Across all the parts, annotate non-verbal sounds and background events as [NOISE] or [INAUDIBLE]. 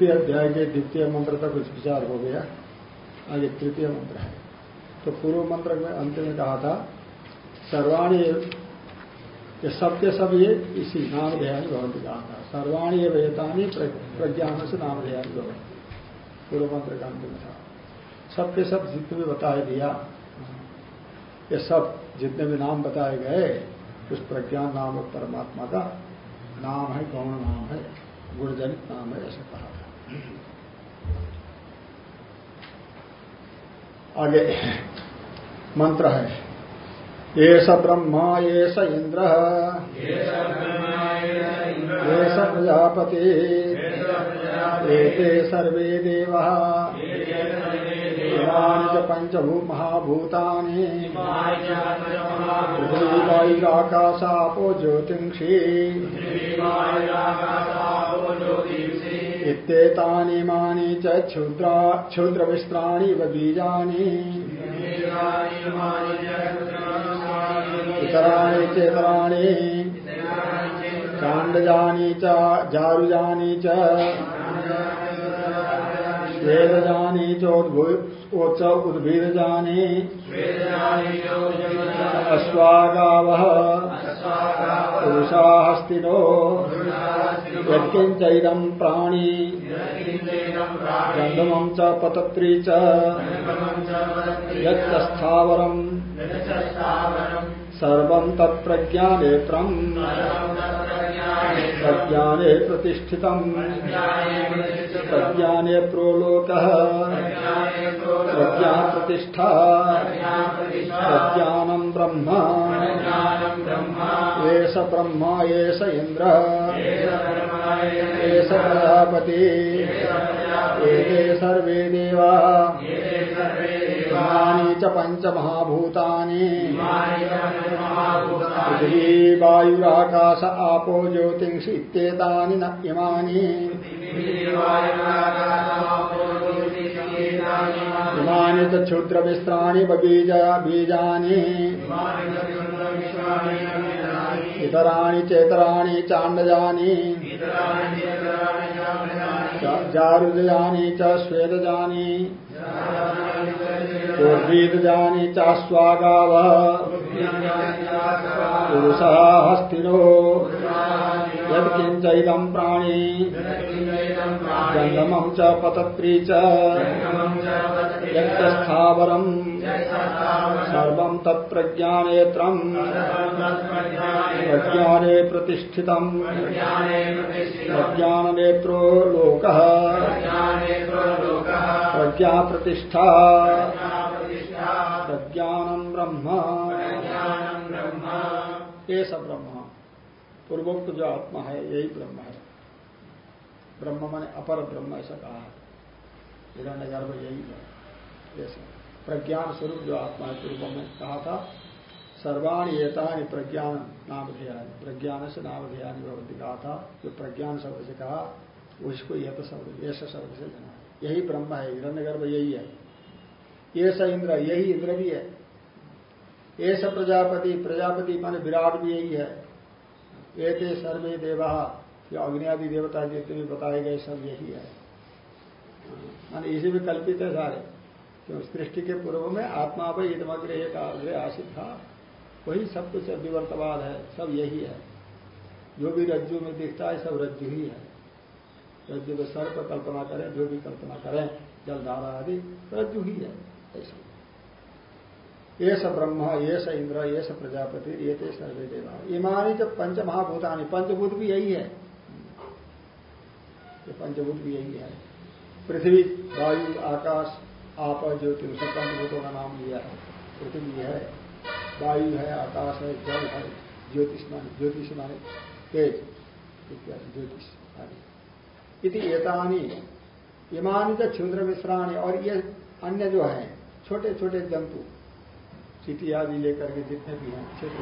तृतीय अध्याय के द्वितीय मंत्र तक कुछ विचार हो गया। आगे तृतीय मंत्र है। तो पूर्व मंत्र में अंत में कहा था, सर्वाणी ये सब के सब ये इसी नाम ध्यान भवंती कहा था। सर्वाणी वेतानी प्रज्ञान से नाम ध्यान भवन पूर्व मंत्र का अंत में था। सबके सब जितने भी बताया दिया, ये सब जितने भी नाम बताए गए, उस प्रज्ञान नाम परमात्मा का नाम है, गौण नाम है, गुणजनित नाम है, ऐसा कहा था। आगे, मंत्र है। ये स ब्रह्मा ये स इंद्र। ये स प्रजापति सर्वे देव। पंचभू महाभूतानि पृथ्वी ज्योतिषी। इत्येतानिमानि च क्षुद्रा क्षुद्रविस्त्राणि व बीजानि। इतराणि चेतराणि। चाण्डजानि च जारुजानि च। वेदजानि अश्वागावः। पुरुषा हस्तिनो यत्किञ्चैदम् प्राणी। गन्धमम् च पतत्री च। यच्च स्थावरम् सर्वम् तत्प्रज्ञानेत्रम्। प्रज्ञाने प्रतिष्ठितम्। प्रज्ञाने प्रोलोकः। प्रज्ञा प्रतिष्ठा। प्रज्ञानम् ब्रह्म। एष ब्रह्मा एष इन्द्र। एष प्रजापति एते सर्वे देवा। इमानि च पञ्चमहाभूतानि। पृथिवी वायुराकाश आपो ज्योतिषि इत्येतानि न इमानि। इमानि च क्षुद्रमिस्त्राणि बीज बीजानि। इतराणि चेतराणि चाण्डजानि। जारुजयानि च स्वेदजानि। ऊर्वीदजानि चास्वागाव पुरुषः हस्तिनो। यत्किञ्चैदम् प्राणी। गन्धमम् च पतत्री च। यत्स्थावरम् सर्वम् तत्प्रज्ञानेत्रम् प्रज्ञाने प्रतिष्ठितम्। प्रज्ञाननेत्रो लोकः। प्रज्ञा प्रतिष्ठा। प्रज्ञानम् ब्रह्म। ये सब ब्रह्म पूर्वोक्त जो आत्मा है यही ब्रह्म है। ब्रह्म माने अपर ब्रह्म, ऐसा कहा है। हिरण्य गर्भ यही है। ऐसा। प्रज्ञान स्वरूप जो आत्मा है पूर्व में कहा था, सर्वाणी एतानी प्रज्ञान नाम प्रज्ञान से नाम भगवती कहा था, जो प्रज्ञान शब्द से कहा उसको यह तो शब्द ऐसा शब्द से लेना यही ब्रह्म है हिरण्य गर्भ यही है। ये स इंद्र, यही इंद्र भी है। ये स प्रजापति प्रजापति माने विराट भी यही है। थे सर्वे देवा। जो अग्नि आदि देवता जितने भी बताए गए सब यही है। माने इसी में कल्पित है सारे क्यों सृष्टि के पूर्व में आत्मा पर इदमग्र एक अग्रे आशित था। वही सब कुछ विवर्तवाद है, सब यही है। जो भी रज्जु में दिखता है, सब रज्जु ही है। रज्जु में सर्प कल्पना करें, जो भी कल्पना करें जलधारा आदि, रज्जु ही है, ऐसा। ये स ब्रह्म, ये स इंद्र, ये स प्रजापति, ये थे सर्वे देवा। इमानी जब पंच महाभूतानी पंचभूत भी यही है। ये पंचभूत भी यही है। पृथ्वी, वायु, आकाश, आप, ज्योति सब पंचभूतों का नाम लिया है। पृथ्वी है, वायु है, आकाश है, जल है, ज्योतिष माने ज्योतिष माने तेज इत्यादि, ज्योतिष आदि। इति एतानी, इमानी च क्षुद्र मिश्राणी, और ये अन्य जो है छोटे छोटे जंतु, चीटी आदि लेकर के जितने भी हैं, क्षेत्र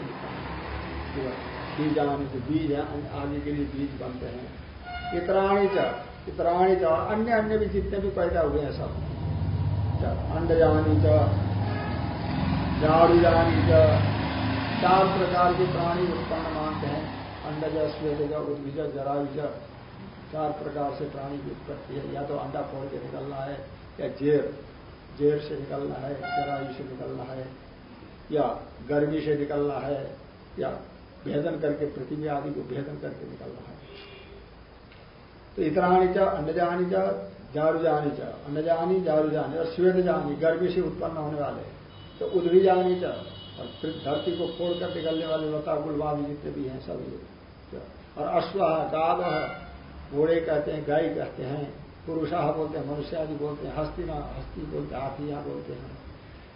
बीजानी जो बीज है आगे के लिए बीज बनते हैं। इतराणी च इतराणी च, अन्य अन्य भी जितने भी पैदा हुए हैं सब। अंड अंडजानी च जानी च, चार प्रकार के प्राणी उत्पन्न मानते हैं। अंडज स्वेदज उद्भिज जरायुज चार प्रकार से प्राणी की उत्पत्ति है। या तो अंडा फोड़ के निकलना है, या जेर जेर से निकलना है, जरायु से निकलना है, या गर्मी से निकलना है, या भेदन करके पृथ्वी आदि को भेदन करके निकलना है। तो इतराणी चा, अन्नजानी चा, जारुजानी चा। अन्नजानी, जारुजानी। और श्वेत जानी गर्मी से उत्पन्न होने वाले। तो उद्भिजानी चा। और फिर धरती को फोड़ कर निकलने वाले लता गुलवादी जितने भी हैं सभी और अश्व गाद घोड़े कहते हैं, गाय कहते हैं पुरुषाह बोलते हैं मनुष्य आदि बोलते हैं हस्ती हस्ती बोलते हैं, हाथिया बोलते हैं।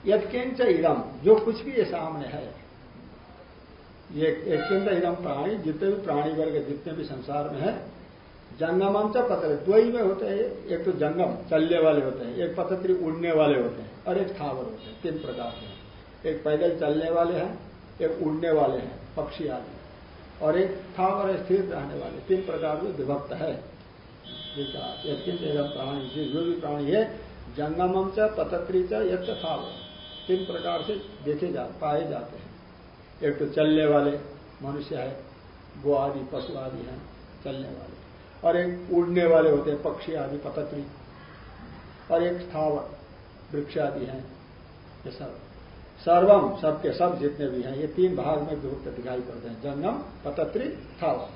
यदकिंच इदम जो कुछ भी ये सामने है। ये एक इदम प्राणी, जितने भी प्राणी वर्ग, जितने भी संसार में है जंगमम च पत्र। दो ही में होते हैं एक तो जंगम, चलने वाले होते हैं। एक पतत्री उड़ने वाले होते हैं और एक थावर होते हैं, तीन प्रकार के। एक पैदल चलने वाले हैं, एक उड़ने वाले हैं, पक्षी आदि। और एक थावर स्थिर रहने वाले। तीन प्रकार में विभक्त है। प्राणी? जो भी प्राणी है, जंगमम च, पतत्री च तीन प्रकार से देखे जा, पाए जाते हैं। एक तो चलने वाले मनुष्य है गो आदि पशु आदि हैं, चलने वाले। और एक उड़ने वाले होते हैं, पक्षी आदि पतत्री और एक स्थावर, वृक्ष आदि हैं। ये सब। सर्वम, सबके सब जितने भी हैं, ये तीन भाग में विभक्त दिखाई पड़ते हैं। जंगम पतत्री स्थावर।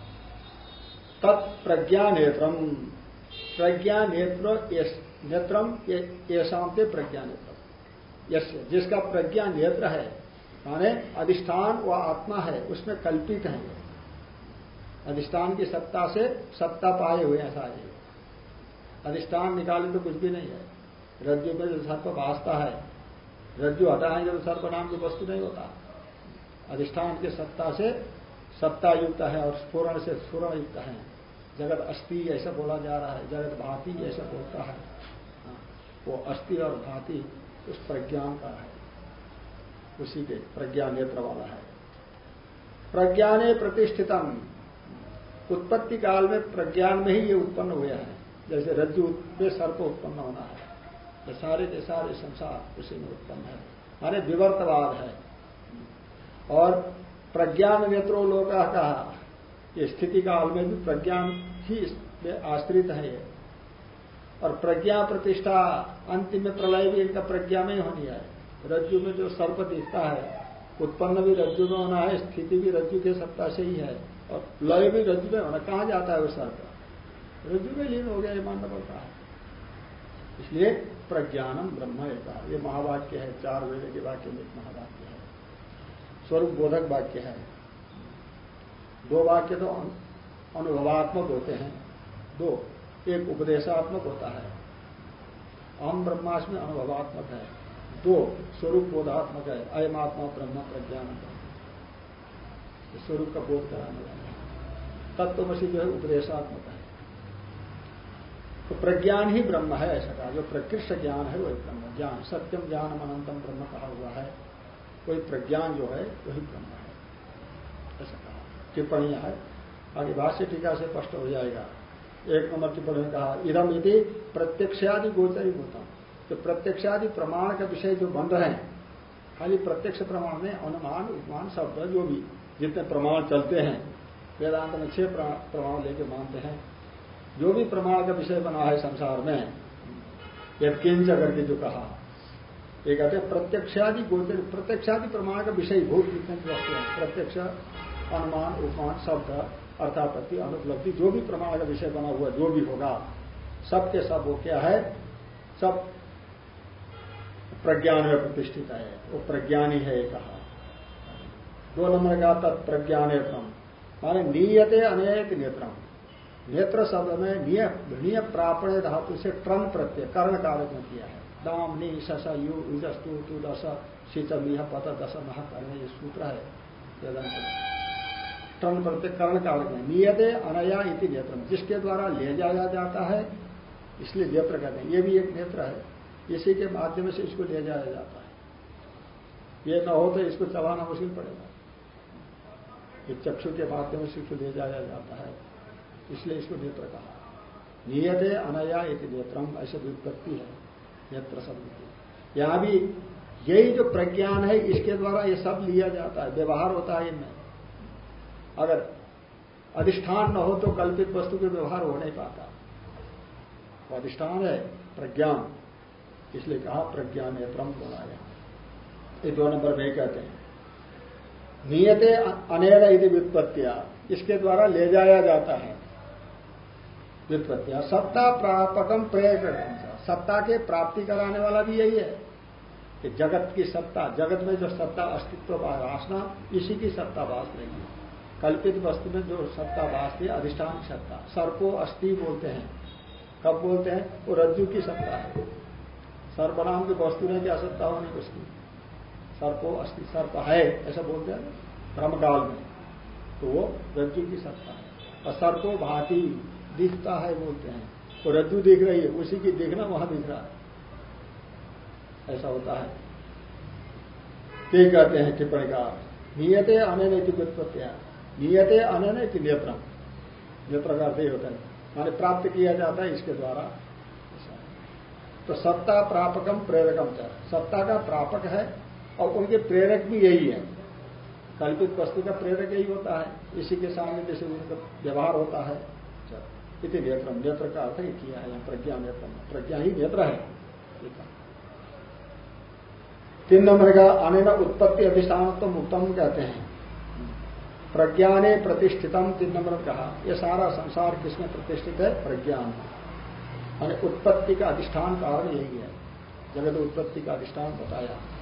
तत्प्रज्ञा नेत्रम। प्रज्ञा नेत्र नेत्रम ये शाम प्रज्ञा नेत्र यश जिसका प्रज्ञा नेत्र है, माने अधिष्ठान व आत्मा है, उसमें कल्पित है। अधिष्ठान की सत्ता से सत्ता पाए हुए हैं सारे अधिष्ठान निकाले तो कुछ भी नहीं है। रज्जु में जो सर्प भाजता है रज्जु हटाएँगे तो सर्प नाम की वस्तु नहीं होता। अधिष्ठान की सत्ता से सत्ता युक्त है और स्फुरण से स्फुरण युक्त है। जगत अस्थि ऐसा बोला जा रहा है जगत भांति ऐसा बोलता है। हाँ, वो अस्थि और भांति उस प्रज्ञान का है। उसी के प्रज्ञा नेत्र वाला है। प्रज्ञाने प्रतिष्ठितम। उत्पत्ति काल में प्रज्ञान में ही ये उत्पन्न हुए हैं। जैसे रज्जु में सर्प उत्पन्न होना है। ये सारे के सारे संसार उसी में उत्पन्न है। माने विवर्तवाद है। और प्रज्ञान नेत्रो लोग कहा, ये स्थिति काल में भी प्रज्ञान ही आश्रित है और प्रज्ञा प्रतिष्ठा अंतिम में प्रलय भी इनका प्रज्ञा में ही होनी है। रज्जु में जो सर्प दिखता है, उत्पन्न भी रज्जु में होना है, स्थिति भी रज्जु के सत्ता से ही है। और लय भी रज्जु में होना, कहाँ जाता है वो सर्प रज्जु में लीन हो गया, ये मानना पड़ता है। इसलिए प्रज्ञानम ब्रह्म का ये महावाक्य है, चार वेद के वाक्य में एक महावाक्य है। स्वरूप बोधक वाक्य है। दो वाक्य तो अनुभवात्मक होते हैं। दो, एक उपदेशात्मक होता है। अहम ब्रह्मास्मि अनुभवात्मक है। दो, स्वरूप बोधात्मक है। अयमात्मा ब्रह्म प्रज्ञान स्वरूप का बोध कराने वाला तत्वमसी जो है उपदेशात्मक है। तो प्रज्ञान ही ब्रह्म है, ऐसा कहा। जो प्रकृष्ट ज्ञान है, वही ब्रह्म। ज्ञान, सत्यम ज्ञान अनंतम ब्रह्म कहा हुआ है। वही प्रज्ञान जो है, वही ब्रह्म है। ऐसा कहा। टिप्पणियाँ है। आगे भाष्य टीका से स्पष्ट हो जाएगा। एक नंबर टिप्पणी में कहा, इदम यदि प्रत्यक्षादि गोचरी होता तो प्रत्यक्षादि प्रमाण का विषय जो बन रहे हैं, खाली प्रत्यक्ष प्रमाण में अनुमान, उपमान, शब्द, जो भी जितने प्रमाण चलते हैं, वेदांत में छह प्रमाण लेके मानते हैं। जो भी प्रमाण का विषय बना है संसार में यद किंच करके जो कहा, ये कहते हैं, प्रत्यक्षादि गोचर, प्रत्यक्षादि प्रमाण का विषय भूत जितने वस्तु हैं, प्रत्यक्ष, अनुमान, उपमान, शब्द, अर्थापत्ति, अनुपलब्धि, जो भी प्रमाण का विषय बना हुआ, जो भी होगा सब के सब वो क्या है? सब प्रज्ञान में प्रतिष्ठित है, वो प्रज्ञानी है, कहा। दो नंबर का तत्प्रज्ञानेतम माने नीयते अनेक नेत्रम नेत्र शब्द में निय प्रापण धातु से ट्रम प्रत्यय कर्ण कारक में किया है। दाम, नी यु युजस्तु तु दस सिच मिह पत दस मह कर्ण ये सूत्र है। ट्रम प्रत्यय कर्ण कारक में। नियते अनया इति नेत्र। जिसके द्वारा ले जाया जाता है, इसलिए नेत्र कहते हैं। ये भी एक नेत्र है। इसी के माध्यम से इसको ले जाया जाता है। ये न हो तो इसको चलाना मुश्किल पड़ेगा। ये चक्षु के माध्यम से इसको ले जाया जाता है। इसलिए इसको नेत्र कहा। नियते अनया इति नेत्रम, ऐसे व्युत्पत्ति है, नेत्र शब्द की यहाँ भी यही जो प्रज्ञान है, इसके द्वारा ये सब लिया जाता है, व्यवहार होता है इनमें। अगर अधिष्ठान न हो तो कल्पित वस्तु के व्यवहार हो नहीं पाता। वो अधिष्ठान है, प्रज्ञान। इसलिए कहा प्रज्ञान है ब्रह्म बनाया ये दो नंबर में कहते हैं। नियते अनेल यदि व्युत्पत्तिया। इसके द्वारा ले जाया जाता है। व्युत्पत्तिया। सत्ता प्रापकम प्रेरक सत्ता के प्राप्ति कराने वाला भी यही है कि जगत की सत्ता, जगत में जो सत्ता अस्तित्व वासना, इसी की सत्ता वास नहीं है। कल्पित वस्तु में जो सत्ता वास्ती अधिष्ठान सत्ता। सर्पो अस्थि बोलते हैं। कब बोलते हैं? वो रज्जु की सत्ता है। सर्वनाम की वस्तु में क्या सत्ता होनी उसकी? सर्पो अस्थि सर्प है, ऐसा बोलते हैं ब्रह्मकाल में। तो वो रज्जु की सत्ता है। और सर्पो भाटी दिखता है बोलते हैं। वो रज्जु दिख रही है, उसी की देखना वहाँ दिख रहा है। ऐसा होता है। कई कहते हैं टिप्पणी का, नियते अने नैतिक उत्पत्तियाँ नियते अनन नेत्र नेत्र का अर्थ ही होता है। माने प्राप्त किया जाता है इसके द्वारा। तो सत्ता प्रापकम प्रेरकम च। सत्ता का प्रापक है और उनके प्रेरक भी यही है। कल्पित वस्तु का प्रेरक यही होता है। इसी के सामने जैसे उनका व्यवहार होता है। इति नेत्र नेत्र का अर्थ ही किया है, प्रज्ञा नेत्र। प्रज्ञा ही नेत्र है। तीन नंबर का अनिन उत्पत्ति अधिष्ठान तो उत्तम कहते हैं। प्रज्ञाने प्रतिष्ठितम, तीन नंबर कहा। यह सारा संसार किसमें प्रतिष्ठित है? प्रज्ञान मान उत्पत्ति का अधिष्ठान कारण यही है। जगत उत्पत्ति का अधिष्ठान बताया।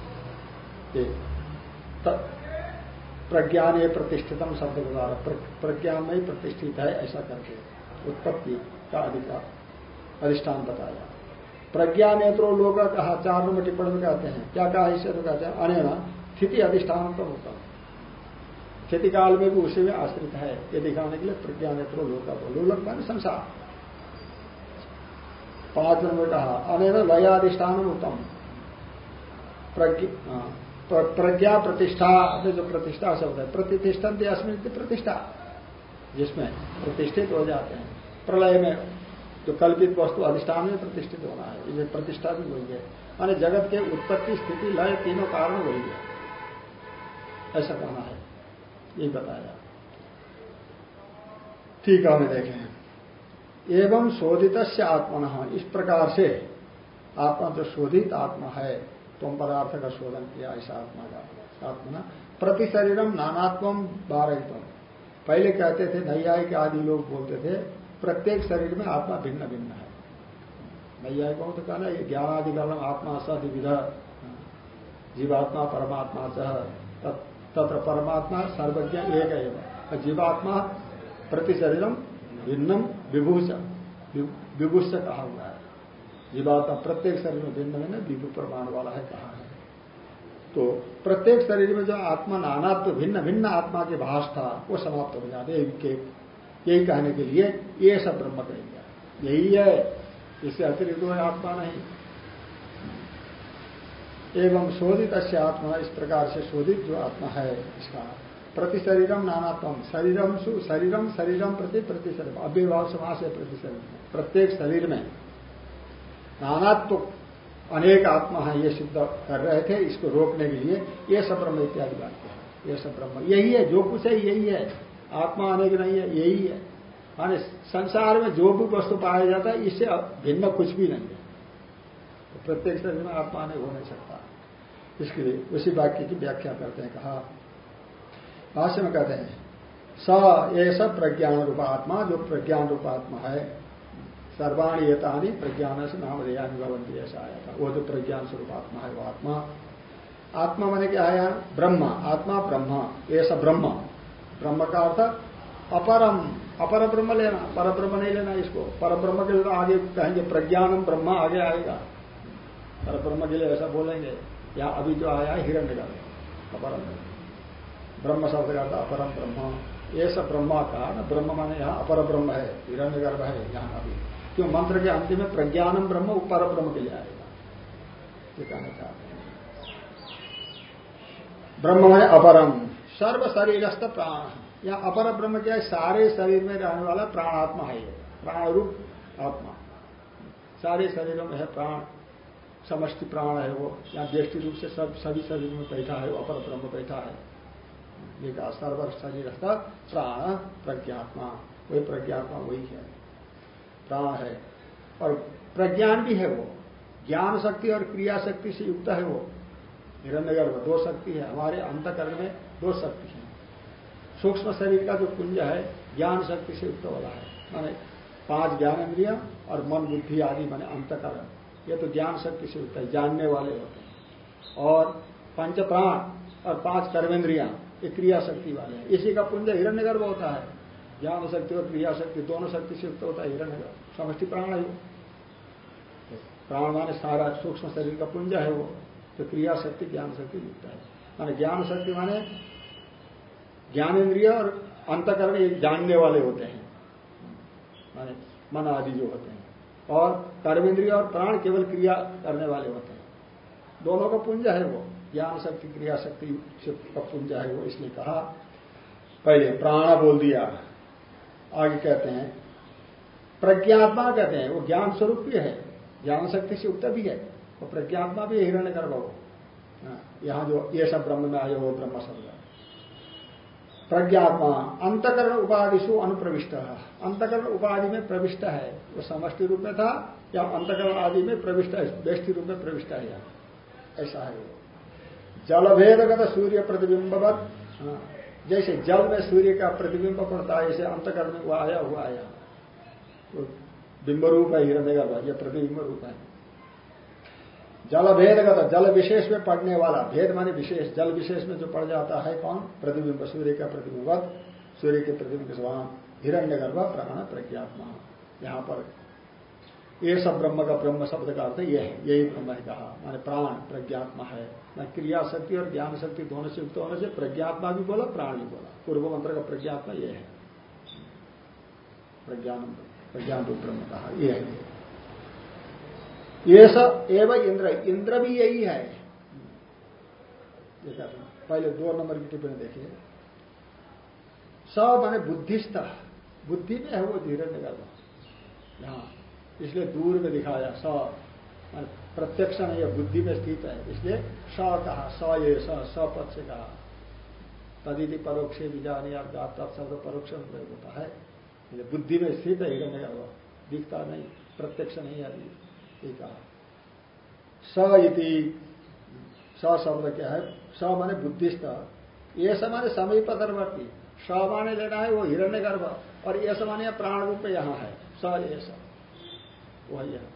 प्रज्ञान ये प्रतिष्ठितम शब्द के द्वारा प्रज्ञान में प्रतिष्ठित है ऐसा करके उत्पत्ति का अधिकार अधिष्ठान बताया। प्रज्ञा नेत्रो लोग कहा, चार नंबर टिप्पणी में कहते हैं। क्या कहा इसे तो कहते हैं, अनेना स्थिति अधिष्ठान तो होता खेती काल में भी उसी में आश्रित है। ये दिखाने के लिए प्रज्ञा नेत्रो लोक लोलक मान संसार। पाँच नंबर कहा अनेक लयाधिष्ठान उत्तम। हाँ, प्रज्ञा प्रतिष्ठा में जो प्रतिष्ठा शब्द है प्रतिष्ठन अस्मिन प्रतिष्ठा जिसमें प्रतिष्ठित हो जाते हैं। प्रलय में जो कल्पित वस्तु अधिष्ठान में प्रतिष्ठित होना है ये प्रतिष्ठा भी वही है। माने जगत के उत्पत्ति स्थिति लय तीनों कारण वही है। ऐसा कहना है। ये बताया। ठीक है हमें देखें। एवं शोधित आत्मा इस प्रकार से आत्मा जो शोधित आत्मा है तुम पदार्थ का शोधन किया ऐसा आत्मा का आत्मा। प्रति शरीरम नानात्म बारहितम पहले कहते थे नैयायिक आदि लोग बोलते थे, प्रत्येक शरीर में आत्मा भिन्न भिन्न है। नैयायिकों तो कहना ये ज्ञानाधिकरण आत्मा सदिविध जीवात्मा, परमात्मा सह तत्र परमात्मा सर्वज्ञ एक है जीवात्मा प्रति शरीरम भिन्नम विभूष विभूष कहा हुआ जीवात्मा प्रत्येक शरीर में भिन्न भिन्न विभु प्रमाण वाला है, कहा है? तो प्रत्येक शरीर में जो आत्मा नानात्व तो भिन्न भिन्न आत्मा के भाष था, वो समाप्त हो जाते यही कहने के लिए ये सब ब्रह्म कहेंगे यही है। इससे अतिरिक्त आत्मा नहीं। एवं शोधित अश्य आत्मा, इस प्रकार से शोधित जो आत्मा है, इसका प्रति शरीरम नानात्म शरीरम सु शरीरम शरीरम प्रति प्रति शरीर अव्यभाव समास है प्रति शरीर प्रत्येक शरीर में नानात्व अनेक आत्मा है, ये सिद्ध कर रहे थे, इसको रोकने के लिए, ये सब ब्रह्म इत्यादि बात है। ये सब ब्रह्म, यही है, जो कुछ है, यही है। आत्मा अनेक नहीं है, यही है। माने संसार में जो भी वस्तु पाया जाता है, इससे भिन्न कुछ भी नहीं है। तो प्रत्येक शरीर में आत्मा अनेक हो नहीं सकता। इसके लिए उसी वाक्य की व्याख्या करते हैं, कहा, भाष्य में कहते हैं, स ऐसा प्रज्ञान रूप आत्मा, जो प्रज्ञान रूप आत्मा है सर्वाणी एतानी प्रज्ञान से नाम रेयानी भवंती ऐसा आया था वो जो प्रज्ञान स्वरूप आत्मा है, वो आत्मा। आत्मा मैंने क्या आया ब्रह्म। आत्मा ब्रह्म। ऐसा ब्रह्म। ब्रह्म का अर्थ अपरम। अपर ब्रह्म लेना। पर ब्रह्म नहीं लेना इसको। पर ब्रह्म के लिए आगे कहेंगे प्रज्ञानम ब्रह्म, आगे आएगा। पर ब्रह्म के लिए ऐसा बोलेंगे, या अभी जो आया हिरण्य का अपरम। ब्रह्म शब्द का था अपरम ब्रह्म। सब ब्रह्मा का न ब्रह्म माने यहाँ अपर ब्रह्म है। हिरण्य गर्भ है, यहाँ अभी। क्यों? मंत्र के अंतिम में प्रज्ञानम ब्रह्म पर ब्रह्म के लिए आएगा। ये कहना चाहते हैं। ब्रह्म है अपरम सर्व शरीरस्थ प्राण। या अपर ब्रह्म क्या है? सारे शरीर में रहने वाला प्राणात्मा है प्राण रूप आत्मा। सारे शरीरों में है प्राण। समष्टि प्राण है वो। या व्यष्टि रूप से सब, सभी शरीर में बैठा है अपर ब्रह्म बैठा है। ये सर्व शरीर प्राण, प्रज्ञात्मा। वही प्रज्ञात्मा, वही है? प्राण है। और प्रज्ञान भी है वो। ज्ञान शक्ति और क्रिया शक्ति से युक्त है वो। निरंतर दो शक्ति है। हमारे अंतकरण में दो शक्ति है। सूक्ष्म शरीर का जो कुंज है, ज्ञान शक्ति से युक्त वाला है। माने पाँच ज्ञान इंद्रिया और मन बुद्धि आदि, माने अंतकरण। ये तो ज्ञान शक्ति से युक्त है, जानने वाले होते हैं। और पंच प्राण और पाँच कर्मेंद्रिया, ये क्रिया शक्ति वाले हैं। इसी का पुंज हिरण्यगर्भ होता है। ज्ञान शक्ति और क्रिया शक्ति दोनों शक्ति से युक्त होता है हिरण्यगर्भ समष्टि प्राण है वो। प्राण माने सारा सूक्ष्म शरीर का पुंज है वो तो क्रिया शक्ति ज्ञान शक्ति युक्त है। माने ज्ञान शक्ति माने ज्ञानेन्द्रिय और अंतकरण एक जानने वाले होते हैं। माने मन आदि जो होते हैं। और कर्म कर्मेंद्रिय और प्राण केवल क्रिया करने वाले होते हैं। दोनों का पुंज है वो। ज्ञान शक्ति क्रिया शक्ति का पुंज है वो, इसलिए कहा, पहले प्राण बोल दिया। आगे कहते हैं प्रज्ञात्मा कहते हैं वो ज्ञान स्वरूप भी है ज्ञान शक्ति से युक्त भी है वो प्रज्ञात्मा भी हिरण्य गर्भ हो। यहाँ जो ये सब ब्रह्म में आए वो ब्रह्म शब्द प्रज्ञात्मा अंतकरण उपाधिशु अनुप्रविष्ट। अंतकरण उपाधि में प्रविष्ट है वो समष्टि रूप में था या अंतकरण आदि में प्रविष्ट है व्यष्टि रूप में प्रविष्ट है ऐसा है वो। जलभेदगत सूर्य प्रतिबिंबवत। हाँ, जैसे जल में सूर्य का प्रतिबिंब पड़ता है ऐसे अंतकरण में वो आया हुआ आया। तो बिंब रूप है, हिरण्य का प्रतिबिंब रूप है। जल भेदगत जल विशेष में पड़ने वाला, भेद माने विशेष, जल विशेष में जो पड़ जाता है कौन? प्रतिबिंब, सूर्य का प्रतिबिंब सूर्य के प्रतिबिंब समान हिरण्य गर्भ प्राण प्रज्ञात्मा। यहाँ पर ये सब ब्रह्म का ब्रह्म शब्द का अर्थ यह है, यही ब्रह्म है कहा। माने प्राण, प्रज्ञात्मा है। मैं क्रिया शक्ति और ज्ञान शक्ति दोनों से युक्त होने से प्रज्ञात्मा भी बोला, प्राण भी बोला। पूर्व मंत्र का प्रज्ञात्मा यह है। प्रज्ञान प्रज्ञान रूप ब्रह्म कहा यह है। ये सब एवं इंद्र इंद्र भी यही है। पहले दो नंबर की टिप्पणी देखिए सब माने बुद्धिस्त बुद्धि में है वो धीरे गर्भ यहाँ इसलिए दूर में दिखाया, स, मान प्रत्यक्ष नहीं है बुद्धि में स्थित है। इसलिए स कहा, स ये, स पद से कहा। तदिति परोक्ष बीजानी अर्थ शब्द परोक्ष होता है। बुद्धि में स्थित है हिरण्य गर्भ दिखता नहीं, प्रत्यक्ष नहीं है कहा। स इति, स शब्द क्या है? स माने बुद्धिस्त ये समाने समीप दरवर्ती स माने लेना है वो हिरण्य गर्भ और ये समाने प्राण रूप यहाँ है। स, ये स। वही है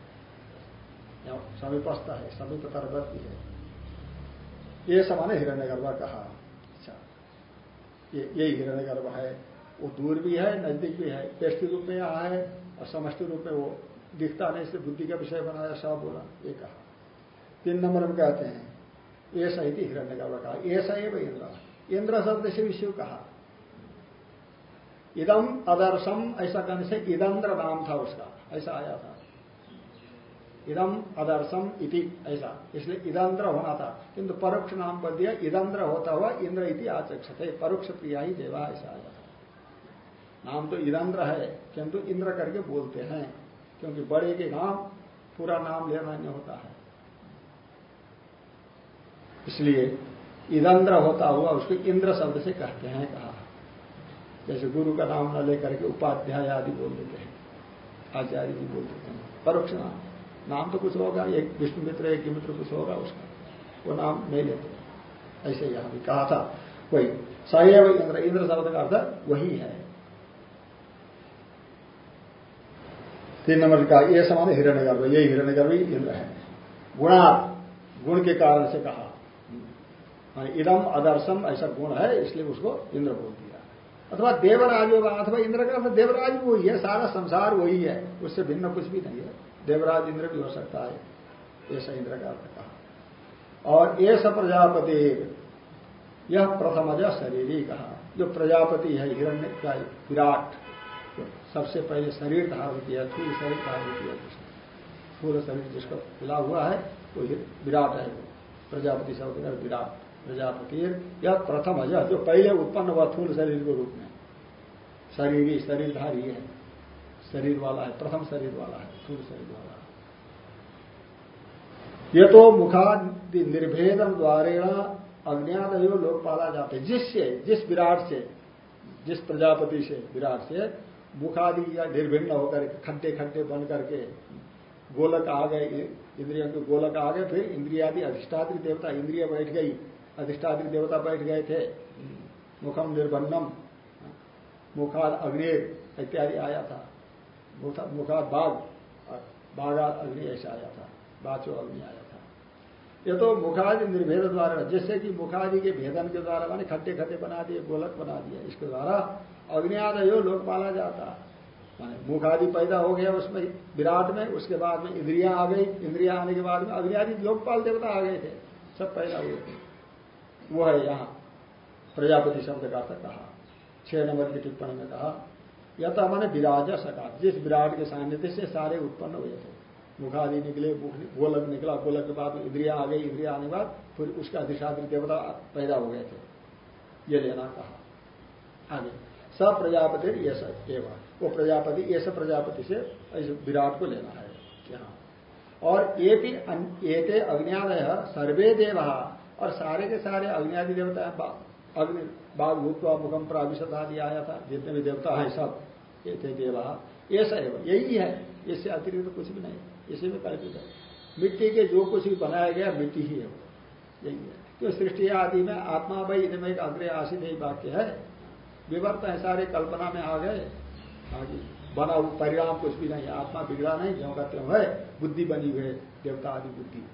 समीपस्थ है समीप तरवर्ती है। ये समाने हिरण्य गर्भ कहा। अच्छा। ये यही हिरण्य गर्भ है, वो दूर भी है, नज़दीक भी है, व्यष्टि रूप में यहाँ है और समष्टि रूप में वो दिखता नहीं, इसलिए बुद्धि का विषय बनाया सब बोला, ये कहा। तीन नंबर में कहते हैं ऐसा ही हिरण्य का कहा। ऐसा ही इंद्र। इंद्र शब्द से विषय कहा। इदम अदर्शम, ऐसा कहने से इदंद्र नाम था उसका, ऐसा आया था। इदम अदर्शम इति ऐसा। इसलिए इदंद्र होना था। किंतु परोक्ष नाम पर दिया इदंद्र होता हुआ इंद्र इति आचक्षते। परोक्ष प्रिया ही देवा ऐसा आया था। नाम तो इदंद्र है किंतु इंद्र करके बोलते हैं, क्योंकि बड़े के नाम, पूरा नाम लेना नहीं होता है। इसलिए इदंद्र होता हुआ उसको इंद्र शब्द से कहते हैं, कहा। जैसे गुरु का नाम न लेकर के उपाध्याय आदि बोल देते हैं। आचार्य जी बोल देते हैं। परोक्ष नाम। नाम तो कुछ होगा, एक विष्णु मित्र, एक मित्र कुछ होगा उसका। वो नाम नहीं लेते। ऐसे यहाँ भी कहा था। कोई सहैव इंद्र इंद्र शब्द का अर्थ वही है। तीन नंबर का, ये समान हिरण्य गर्भ यही हिरण्य गर्भ इंद्र है। गुणा गुण के कारण से कहा। इदम, अदर्शम, ऐसा गुण है, इसलिए उसको इंद्र बोल दिया। अथवा देवराज होगा, अथवा इंद्र का अर्थ देवराज भी वही है, सारा संसार वही है, उससे भिन्न कुछ भी नहीं है। देवराज इंद्र भी हो सकता है। ऐसा इंद्र का अर्थ कहा। और ऐसा प्रजापति, यह प्रथम प्रथमज शरीर ही कहा। जो प्रजापति है, हिरण्य का विराट सबसे पहले शरीर धारण किया थूल शरीर धारण किया। थूल शरीर जिसका मिला हुआ है, वो विराट है। वो प्रजापति शब्द का विराट, प्रजापति। यह प्रथम है जो पहले उत्पन्न हुआ थूल शरीर के रूप में। शरीर ही शरीरधारी है। शरीर वाला है, प्रथम शरीर वाला है। वाला है ये तो मुखा निर्भेदन द्वारेण अज्ञात लोग पाला जाते जिससे जिस विराट से, जिस प्रजापति से, विराट से मुखादि या निर्भिन्न होकर खड्डे खड्डे बन करके गोलक आ गए, इंद्रियों के गोलक आ गए, फिर इंद्रियादि अधिष्ठात्री देवता, इंद्रिय बैठ गई, अधिष्ठात्री देवता बैठ गए थे। मुखम निर्भन्नम, मुखाद अग्नि इत्यादि आया था। मुखाद बाघ बाघा अग्नि ऐसा आया था बाचो अग्नि आया था। ये तो मुखादि निर्भेद द्वारा जिससे कि मुखादि के भेदन के द्वारा मैंने खट्टे खट्टे बना दिए, गोलक बना दिया इसके द्वारा अग्नि अग्नियादयो लोग पाला जाता। माने मुख आदि पैदा हो गया उसमें, विराट में, उसके बाद में इंद्रिया आ गई, इंद्रिया आने के बाद में अग्नि आदि लोकपाल देवता आ गए थे, सब पैदा हुए थे। वो है यहाँ प्रजापति शब्द का कहा। छह नंबर की टिप्पणी में कहा या तो मैंने विराज सका जिस विराट के सान्निध्य से सारे उत्पन्न हुए थे। मुखादि निकले, गोलक निकला, गोलक के बाद इंद्रिया आ गई, इंद्रिया आने के बाद फिर उसका अधिशात्री देवता पैदा हो गए थे। ये लेना कहा। आगे। सब प्रजापति ये एवं वो प्रजापति, ये प्रजापति से इस विराट को लेना है। यहाँ। और ये भी एते अग्नियादय, सर्वे देव। और सारे के सारे अग्नियादि देवता अग्नि, बाघ भूतवा मुखम प्राविशत आदि आया था। जितने भी देवता है, सब। ये थे देवा ऐसा एवं यही है। इससे अतिरिक्त तो कुछ भी नहीं इसी में कल्पित है। मिट्टी के जो कुछ भी बनाया गया, मिट्टी ही है वो। यही है। तो सृष्टि आदि में आत्मा भाई इनमें एक अग्रे आशित यही वाक्य है। विवर्त है, सारे कल्पना में आ गए। आगे बना परिणाम कुछ भी नहीं आत्मा बिगड़ा नहीं जो कहते है। बुद्धि बनी हुए देवता आदि बुद्धि।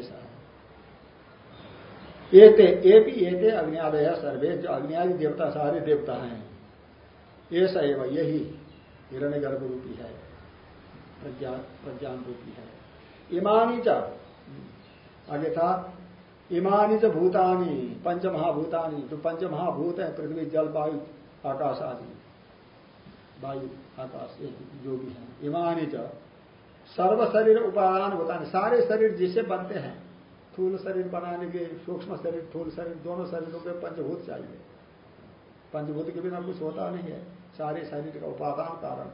ऐसा है। एते ए भी एते अग्नियादय सर्वे। जो अग्नियादि देवता, सारे देवता हैं। ऐसा एवं, यही हिरण्य गर्भ रूपी है प्रज्ञान रूपी है। इमानी च, आगे था, इमानी च भूतानी पंच महाभूतानी जो पंच महाभूत है, पृथ्वी, जल, वायु, आकाश आदि। वायु, आकाश जो भी है। इमानी च, सर्व शरीर उपादान भूतानी सारे शरीर जिससे बनते हैं, थूल शरीर बनाने के, सूक्ष्म शरीर, थूल शरीर, दोनों शरीरों के पंचभूत चाहिए। पंचभूत के बिना कुछ होता नहीं है। सारे शरीर का उपादान कारण।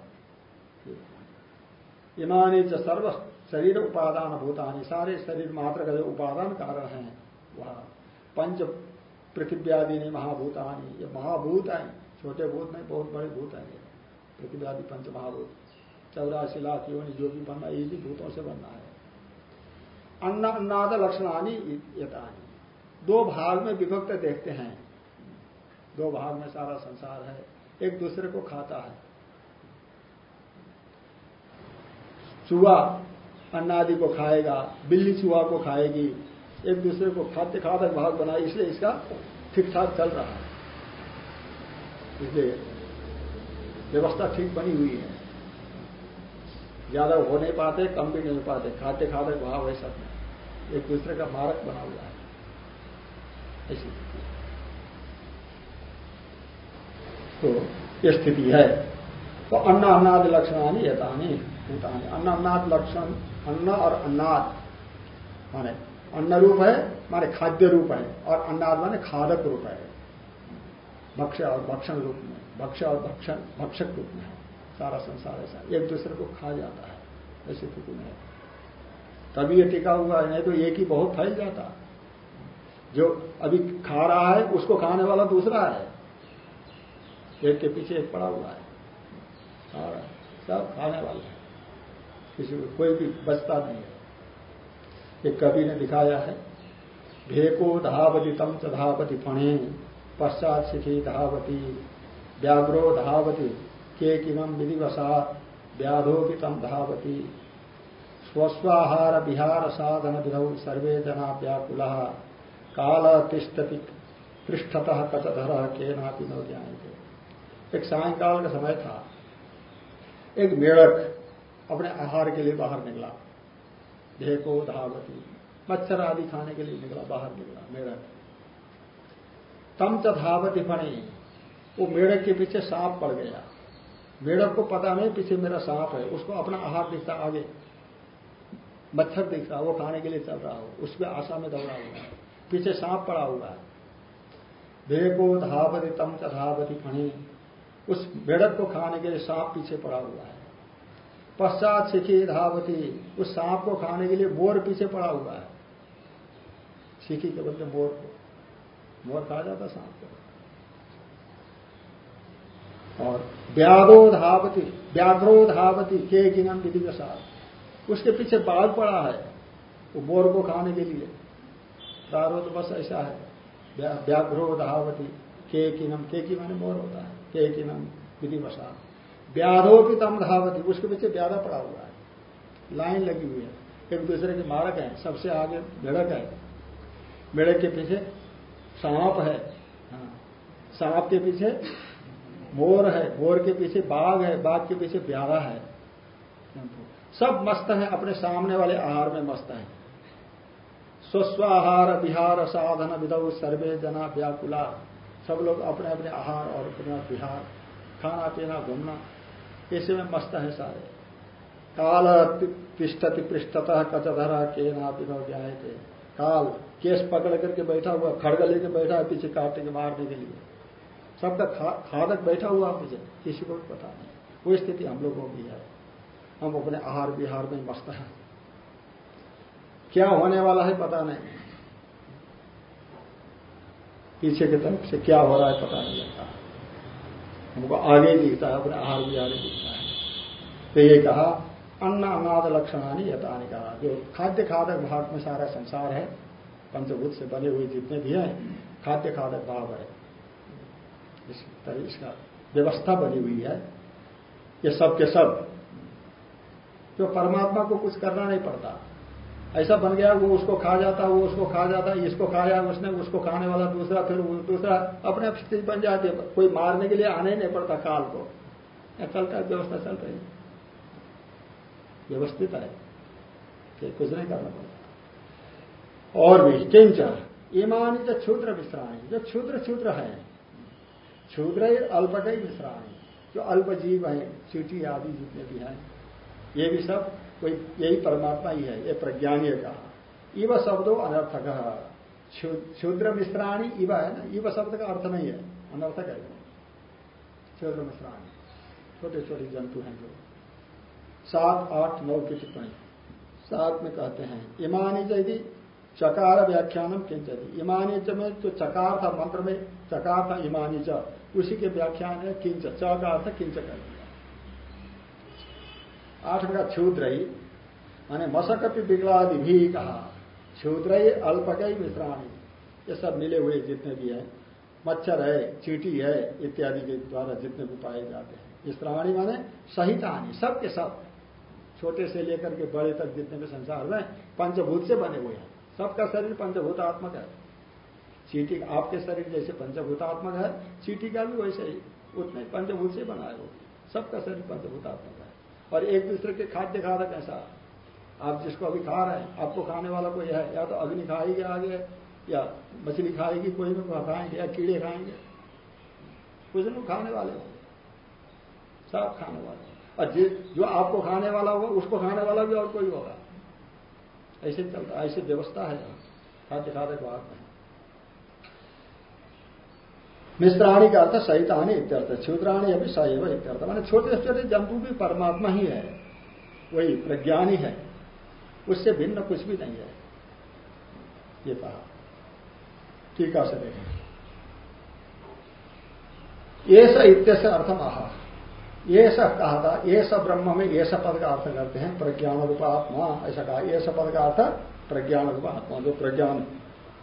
इमानी च सर्व शरीर उपादान भूतानी, सारे शरीर मात्र का जो उपादान कारण है, वह पंच पृथ्व्यादि ने महाभूतानी, ये महाभूत है, छोटे भूत नहीं, बहुत बड़े भूत है पृथ्व्यादि पंच महाभूत। चौरासी लाख योनि जो भी बनना ये भी भूतों से बनना है। अन्न अन्नाद लक्षणानी यतानी। दो भाग में विभक्त देखते हैं। दो भाग में सारा संसार है। एक दूसरे को खाता है। चूहा अन्नादि को खाएगा, बिल्ली चूहा को खाएगी, एक दूसरे को खाते खाते भाग बनाए इसलिए इसका ठीक ठाक चल रहा है। इसलिए व्यवस्था ठीक बनी हुई है। ज़्यादा हो नहीं पाते, कम भी नहीं पाते, खाते खाते भाव है सब एक दूसरे का मारक बना हुआ है। ऐसी स्थिति तो ये स्थिति है। तो अन्न अन्नाद लक्षणानी यथानी भूतानी। अन्न अन्नाद लक्षण, अन्न और अन्नाद। माने अन्न रूप है, माने खाद्य रूप है, और अन्नाद माने खादक रूप है। भक्ष्य और भक्षण रूप में, भक्ष्य और भक्षण, भक्षक रूप में सारा संसार ऐसा, एक दूसरे को खा जाता है, ऐसी स्थिति में तभी ये टिका हुआ है नहीं तो एक ही बहुत फैल जाता। जो अभी खा रहा है, उसको खाने वाला दूसरा है। एक के पीछे एक पड़ा हुआ है। है सब खाने वाला है। किसी को कोई भी बचता नहीं है। एक कवि ने दिखाया है, भेको धावती तम च फणे, पश्चात शिखी धावती, व्याघ्रो धावती, के किमम विधिवसात व्याधोपि तम धावती। स्वस्वाहार विहार साधन विधौ सर्वे जना व्याकुला काल तिष्ठति पृष्ठतः कचधर के नापि न ज्ञाते एक सायंकाल का समय था। एक मेढक अपने आहार के लिए बाहर निकला। ढेको धावती, मच्छर आदि खाने के लिए निकला, बाहर निकला मेढक। तम च धावती फणी, वो मेढक के पीछे सांप पड़ गया। मेढक को पता नहीं पीछे मेरा सांप है, उसको अपना आहार दिखता आगे। मच्छर दिख रहा वो खाने के लिए चल रहा हो, उसमें आशा में दौड़ा हुआ है, पीछे सांप पड़ा हुआ है। भेको धावती, तम च धावती फणी उस मेढक को खाने के लिए सांप पीछे पड़ा हुआ है। पश्चात सिखी धावती, उस सांप को खाने के लिए मोर पीछे पड़ा हुआ है। सीखी के बदले मोर को मोर खा जाता सांप को। और व्याधो धावती व्याघ्रो धावती, के गिनम विधि के साथ। उसके पीछे बाघ पड़ा है, वो मोर को खाने के लिए। प्रारो तो बस ऐसा है व्याघ्रो धावती, के किनम के की माने मोर होता है। के विधि वसा व्याधो भी तम धावती, उसके पीछे व्याधा पड़ा हुआ है। लाइन लगी हुई है। एक दूसरे के मारक है, सबसे आगे भिड़क है। मेढक के पीछे सांप है। हाँ। सांप के पीछे मोर है, मोर के पीछे बाघ है, बाघ के पीछे प्यारा है। सब मस्त है, अपने सामने वाले आहार में मस्त है। स्वस्वाहार विहार साधन विदौ सर्वे जना व्याकुला। सब लोग अपने अपने आहार और अपना विहार खाना पीना घूमना ऐसे में मस्त है सारे। काल तिष्ठति पृष्ठतः कचधरा के ना पिनो व्याय थे काल केस पकड़ करके बैठा हुआ खड़ग लेके बैठा है पीछे काटने के मारने के लिए। सबका खा, खादक बैठा हुआ मुझे किसी को भी पता नहीं। वो स्थिति हम लोगों की है। हम अपने आहार विहार में मस्त हैं। क्या होने वाला है पता नहीं। पीछे की तरफ़ से क्या हो रहा है पता नहीं लगता। हमको आगे दिखता है, अपने आहार भी आगे दिखता है। तो ये कहा, अन्न अनाद लक्षणानी यथानी कहा। जो खाद्य खादक भाग में सारा संसार है, पंचभूत से बने हुए जितने भी हैं, खाद्य खादक भाव है। इस तरह इसका व्यवस्था बनी हुई है। ये सब के सब, जो परमात्मा को कुछ करना नहीं पड़ता। ऐसा बन गया, वो उसको खा जाता, वो उसको खा जाता, इसको खाया उसने, उसको खाने वाला दूसरा, फिर दूसरा, अपने स्थिति बन जाती है। कोई मारने के लिए आने ही नहीं पड़ता काल को। चलता व्यवस्था चल रही व्यवस्थित है। कि कुछ नहीं करना पड़ता। और भी, किंच। ईमानी जो क्षुद्र विश्राणी जो क्षुद्र क्षुद्र है, क्षुद्र अल्पक विश्राणी जो अल्प जीव है, चीटी आदि जितने भी हैं, ये भी सब कोई यही परमात्मा ही है, ये प्रज्ञानी कहा इव शब्दों अनर्थक। क्षुद्र मिश्राणी इव है ना, इव शब्द का अर्थ नहीं है, अनर्थक है। क्षुद्र मिश्राणी छोटे छोटे जंतु हैं जो। सात, आठ, नौ की टिप्पणी। सात में कहते हैं, इमानी यदि चकार व्याख्यानम किंचती इमानी में जो चकार था मंत्र में, चकार था इमानी च। उसी के व्याख्यान है किंच च का अर्थ किंच कर दिया आठ का क्षुद्र ही माने मसकपि बिगलादि भी कहा क्षुद्र ही अल्पक मिश्राणी ये सब मिले हुए जितने भी हैं, मच्छर है, चीटी है, इत्यादि के द्वारा जितने भी पाए जाते हैं। मिश्राणी माने सहित आनी सब। के सब छोटे से लेकर के बड़े तक जितने भी संसार में पंचभूत से बने हुए हैं। सबका शरीर पंचभूतात्मक है। चीटी आपके शरीर जैसे पंचभूतात्मक है, चीटी का भी वैसे ही, उतने पंचभूत से बनाए है। सबका शरीर पंचभूतात्मक है। और एक दूसरे के खाद्य खादक ऐसा आप जिसको अभी खा रहे हैं, आपको खाने वाला कोई है? या तो अग्नि खाएगी आगे, या मछली खाएगी, कोई भी खाएँगे, या कीड़े खाएँगे। कुछ लोग खाने वाले सब खाने वाले और जो आपको खाने वाला होगा, उसको खाने वाला भी और कोई होगा। ऐसे चलता, ऐसी व्यवस्था है खाद्य खादक भाग में। मिश्राणी का अर्थ सहितानी इत्यर्थ, क्षुद्राणी अभी सैव इत्यर्थ। माने छोटे छोटे जंतु भी परमात्मा ही है। वही प्रज्ञानी है। उससे भिन्न कुछ भी नहीं है। ये कहा। टीका से देखें। ये स इत्यस अर्थम आह। ये सब कहा था, ये सब ब्रह्म में ये सब पद का अर्थ करते हैं प्रज्ञान रूप आत्मा। ऐसा कहा, ये सब पद का अर्थ प्रज्ञान रूप आत्मा। जो प्रज्ञान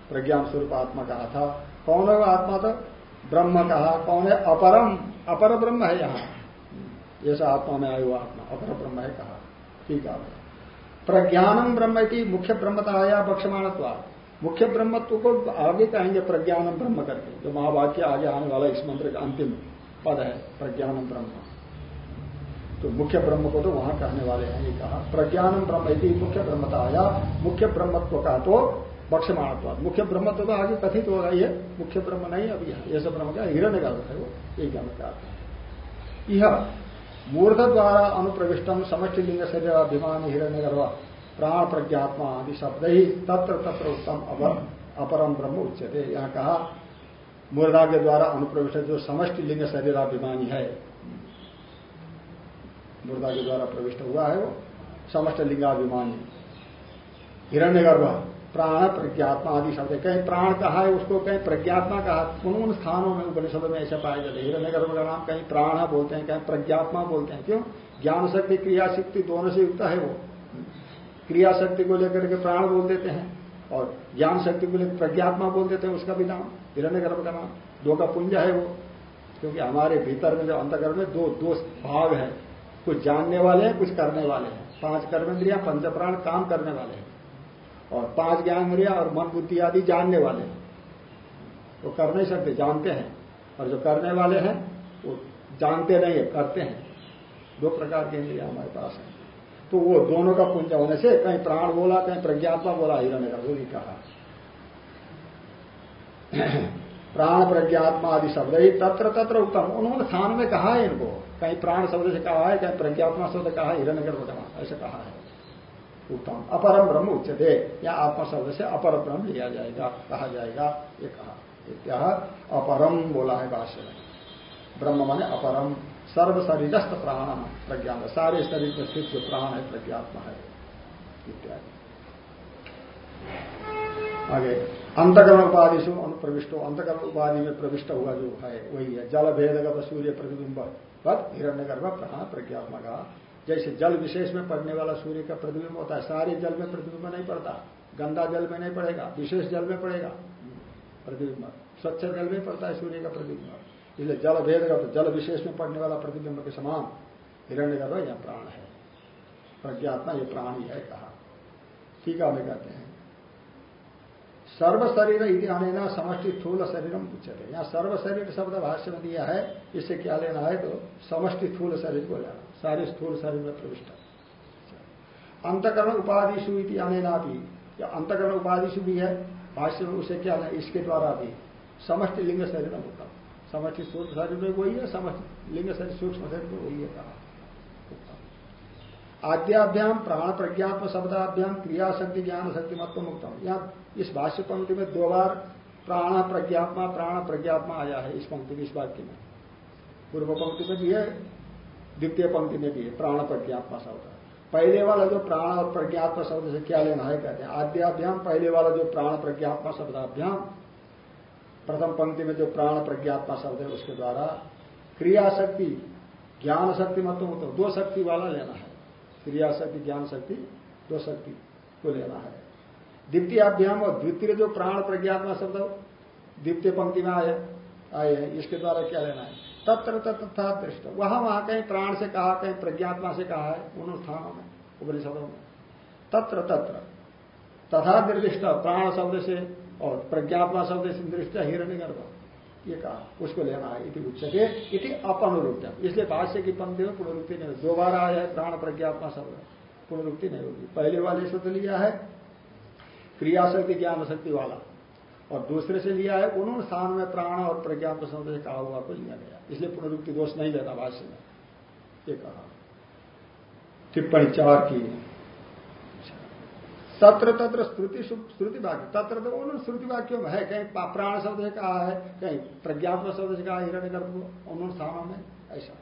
प्रज्ञान स्वरूप आत्मा कहा था। कौन है आत्मा तो? ब्रह्म कहा कौन है? अपरम। अपर ब्रह्म है यहाँ। जैसा आत्मा में आयु आत्मा, अपर ब्रह्म है कहा। ठीक है प्रज्ञानम ब्रह्म की मुख्य ब्रह्मता आया बक्षमाणत्वा मुख्य ब्रह्मत्व को आगे कहेंगे प्रज्ञानम ब्रह्म करके। जो महावाक्य आगे आने वाला इस मंत्र का अंतिम पद है, प्रज्ञानम ब्रह्म। तो मुख्य ब्रह्म को तो वहाँ कहने वाले हैं, ये कहा। प्रज्ञानम ब्रह्म मुख्य ब्रह्मता आया मुख्य ब्रह्मत्व का तो बक्षमाणत्व मुख्य ब्रह्म तो आगे कथित होगा ये मुख्य ब्रह्म नहीं अभी ये सब ब्रह्म क्या हिरण्य गर्भ है वो, ये ज्ञान का यह मूर्ध द्वारा अनुप्रविष्टम समष्टि लिंग शरीर अभिमान हिरण्य गर्भ, प्राण प्रज्ञात्मा आदि शब्द ही तत्र तत्र उत्तम अपरम ब्रह्म उच्चते यहाँ कहा मूर्धा के द्वारा अनुप्रविष्ट जो समष्टि लिंग शरीराभिमानी है मुर्दा के द्वारा प्रविष्ट हुआ है वो समस्त लिंगाभिमानी। हिरण्य गर्भ प्राण प्रज्ञात्मा आदि शब्द कहीं प्राण कहा है, उसको कहीं प्रज्ञात्मा कहा। उन उन स्थानों में उपनिषदों में ऐसा पाया जाता है। हिरण्य गर्भ का नाम कहीं प्राण बोलते हैं, कहीं प्रज्ञात्मा बोलते हैं। क्यों? ज्ञान शक्ति, क्रिया शक्ति दोनों से युक्त है वो। क्रिया शक्ति को लेकर के प्राण बोल देते हैं और ज्ञान शक्ति को लेकर प्रज्ञात्मा बोल देते हैं, उसका भी नाम हिरण्य गर्भ का नाम। दो का पुंज है वो। क्योंकि हमारे भीतर में जो अंतगर्भ में दो दो भाग है। कुछ जानने वाले हैं, कुछ करने वाले हैं। पाँच कर्मेंद्रिया पंचप्राण काम करने वाले हैं। और पाँच ज्ञानेन्द्रिया और मन बुद्धि आदि जानने वाले हैं। वो कर नहीं सकते, जानते हैं। और जो करने वाले हैं, वो जानते नहीं है, करते हैं। दो प्रकार के इंद्रिया हमारे पास है। तो वो दोनों का पुंज होने से कहीं प्राण बोला, कहीं प्रज्ञात्मा बोला हिरण्य का भी कहा। [CLEARS THROAT] प्राण, प्रज्ञात्मा आदि शब्द ही तत्र तत्र उत्तम। उन्होंने स्थान में कहा है इनको। कहीं प्राण शब्द से कहा है, कहीं प्रज्ञात्मा शब्द कहा हिरण्य कहा ऐसे कहा है। उत्तम। अपरम ब्रह्म उच्चते या आत्मा शब्द से अपर ब्रह्म लिया जाएगा, कहा जाएगा, ये कहा। अपरम बोला है भाष्य में। ब्रह्म माने अपरम सर्व शरीरस्थ प्राण, प्रज्ञान। सारे शरीर में स्थित जो प्राण है, प्रज्ञात्मा है। इत्यादि। आगे। अंतकरण उपाधि से अनुप्रविष्टो। अंतकरण उपाधि में प्रविष्ट हुआ जो है, वही है। जल भेदगत सूर्य प्रतिबिंब हिरण्य गर्भ प्राण प्रज्ञात्मा का जैसे जल विशेष में पड़ने वाला सूर्य का प्रतिबिंब होता है, सारे जल में प्रतिबिंब नहीं पड़ता, गंदा जल में नहीं पड़ेगा, विशेष जल में पड़ेगा, प्रतिबिंब, स्वच्छ जल में पड़ता है सूर्य का प्रतिबिंब। इसलिए जल भेद का, जल विशेष में पड़ने वाला प्रतिबिंब के समान हिरण्य गर्भ यह प्राण है। प्रज्ञात्मा ये प्राण ही है कहा। टीका में कहते हैं, सर्व शरीर इति अनेना समष्टि स्थूल शरीरम उच्चते यहाँ सर्व शरीर शब्द भाष्य में दिया है, इससे क्या लेना है तो समष्टि स्थूल शरीर को लेना। सारे स्थूल शरीर में प्रविष्ट अंतकरण उपाधिशु इति अनेना भी या अंतकरण उपाधिशु भी है, भाष्य में उसे क्या है, इसके द्वारा भी। समष्टि लिंग शरीर में होता समष्टि स्थूल शरीर में वही है, समष्टि लिंग शरीर, सूक्ष्म शरीर में वही है कहा। आद्याभ्याम, प्राण प्रज्ञात्म, शब्दाभ्याम, क्रिया शक्ति, ज्ञान शक्ति मत्व मुक्त यहाँ इस भाष्य पंक्ति में दो बार प्राण प्रज्ञात्मा प्राण प्रज्ञात्मा आया है इस पंक्ति में, इस वाक्य में। पूर्व पंक्ति में भी है द्वितीय पंक्ति में भी प्राण प्रज्ञात्मा शब्द। पहले वाला जो प्राण और प्रज्ञात्मा शब्द से क्या लेना है कहते हैं, आद्याभ्याम, पहले वाला जो प्राण प्रज्ञात्मा शब्दाभ्याम प्रथम पंक्ति में जो प्राण प्रज्ञात्मा शब्द है, उसके द्वारा क्रिया शक्ति ज्ञान शक्ति मतलब दो शक्ति वाला लेना है। क्रिया शक्ति ज्ञान शक्ति दो शक्ति को लेना है। द्वितीय अभ्याम और द्वितीय जो प्राण प्रज्ञात्मा शब्द, द्वितीय पंक्ति में आए आए हैं, इसके द्वारा क्या लेना है? तत्र तथा दृष्ट। वहाँ वहाँ कहीं प्राण से कहा, कहीं प्रज्ञात्मा से कहा है उन स्थानों में उपनिषदों में। तत्र तत्र। तथा निर्दिष्ट, प्राण शब्द से और प्रज्ञात्मा शब्द से निर्दिष्ट हिरण्य गर्भ ये कहा, उसको लेना है, इति उच्चते इति अपनुरुक्त इसलिए भाष्य की पंक्ति में पुनरुक्ति नहीं दो बार आया है प्राण प्रज्ञात्मा शब्द। पुनरुक्ति नहीं होगी पहले वाले तो लिया है, क्रियाशक्ति ज्ञान शक्ति वाला। और दूसरे से लिया है, उन्होंने स्थान में प्राण और प्रज्ञात्म शब्द से कहा हुआ को लिया। गया इसलिए पुनरुक्ति दोष नहीं लेना भाष्य में। ये कहा। टिप्पणी चार की। तत्र तत्र श्रुति श्रुति वाक्य। तत्र तो उन्होंने श्रुति वाक्यों में है, कहीं प्राण शब्द से कहा है, कहीं प्रज्ञात्म शब्द से कहा हिरण्य गर्भ उन्होंने स्थानों में ऐसा।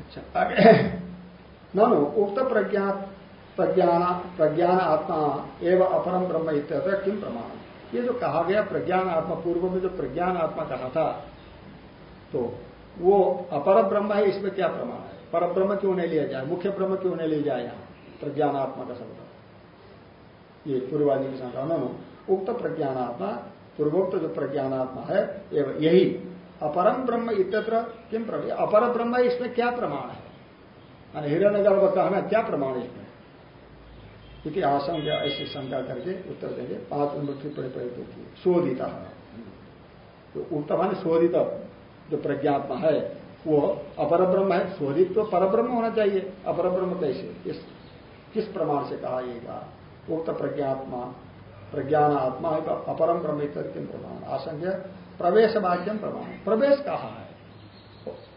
अच्छा। [CLEARS THROAT] ननु, उक्त प्रज्ञात प्रज्ञान प्रज्ञान आत्मा एवं अपरम ब्रह्म इत्यत्र किम प्रमाण ये जो कहा गया प्रज्ञान आत्मा पूर्व में जो प्रज्ञान आत्मा कहा था तो वो अपर ब्रह्म है, इसमें क्या प्रमाण है? पर ब्रह्म क्यों नहीं लिया जाए? मुख्य ब्रह्म क्यों नहीं लिया जाए यहाँ? प्रज्ञानात्मा का शब्द। ये पूर्वादि की उन्होंने उक्त प्रज्ञानात्मा, पूर्वोक्त जो प्रज्ञानात्मा है यही अपरम ब्रह्म इत्यत्र किम प्रमाण? अपर ब्रह्म इसमें क्या प्रमाण है? हिरण्य गर्भ कहना क्या प्रमाण इसमें? क्योंकि आशंका ऐसी शंका करके उत्तर देंगे पाँच नंबर टिप्पणी प्रयोग की। शोधित तो उक्त मान शोधित जो प्रज्ञात्मा है, वो अपर ब्रह्म है। शोधित तो पर ब्रह्म होना चाहिए। अपर ब्रह्म कैसे? इस, किस प्रमाण से कहा ये कहा? उक्त प्रज्ञात्मा प्रज्ञान आत्मा है अपरम ब्रह्म किम प्रमाण। आशंक्य प्रवेश वाक्यम प्रमाण। प्रवेश कहा है?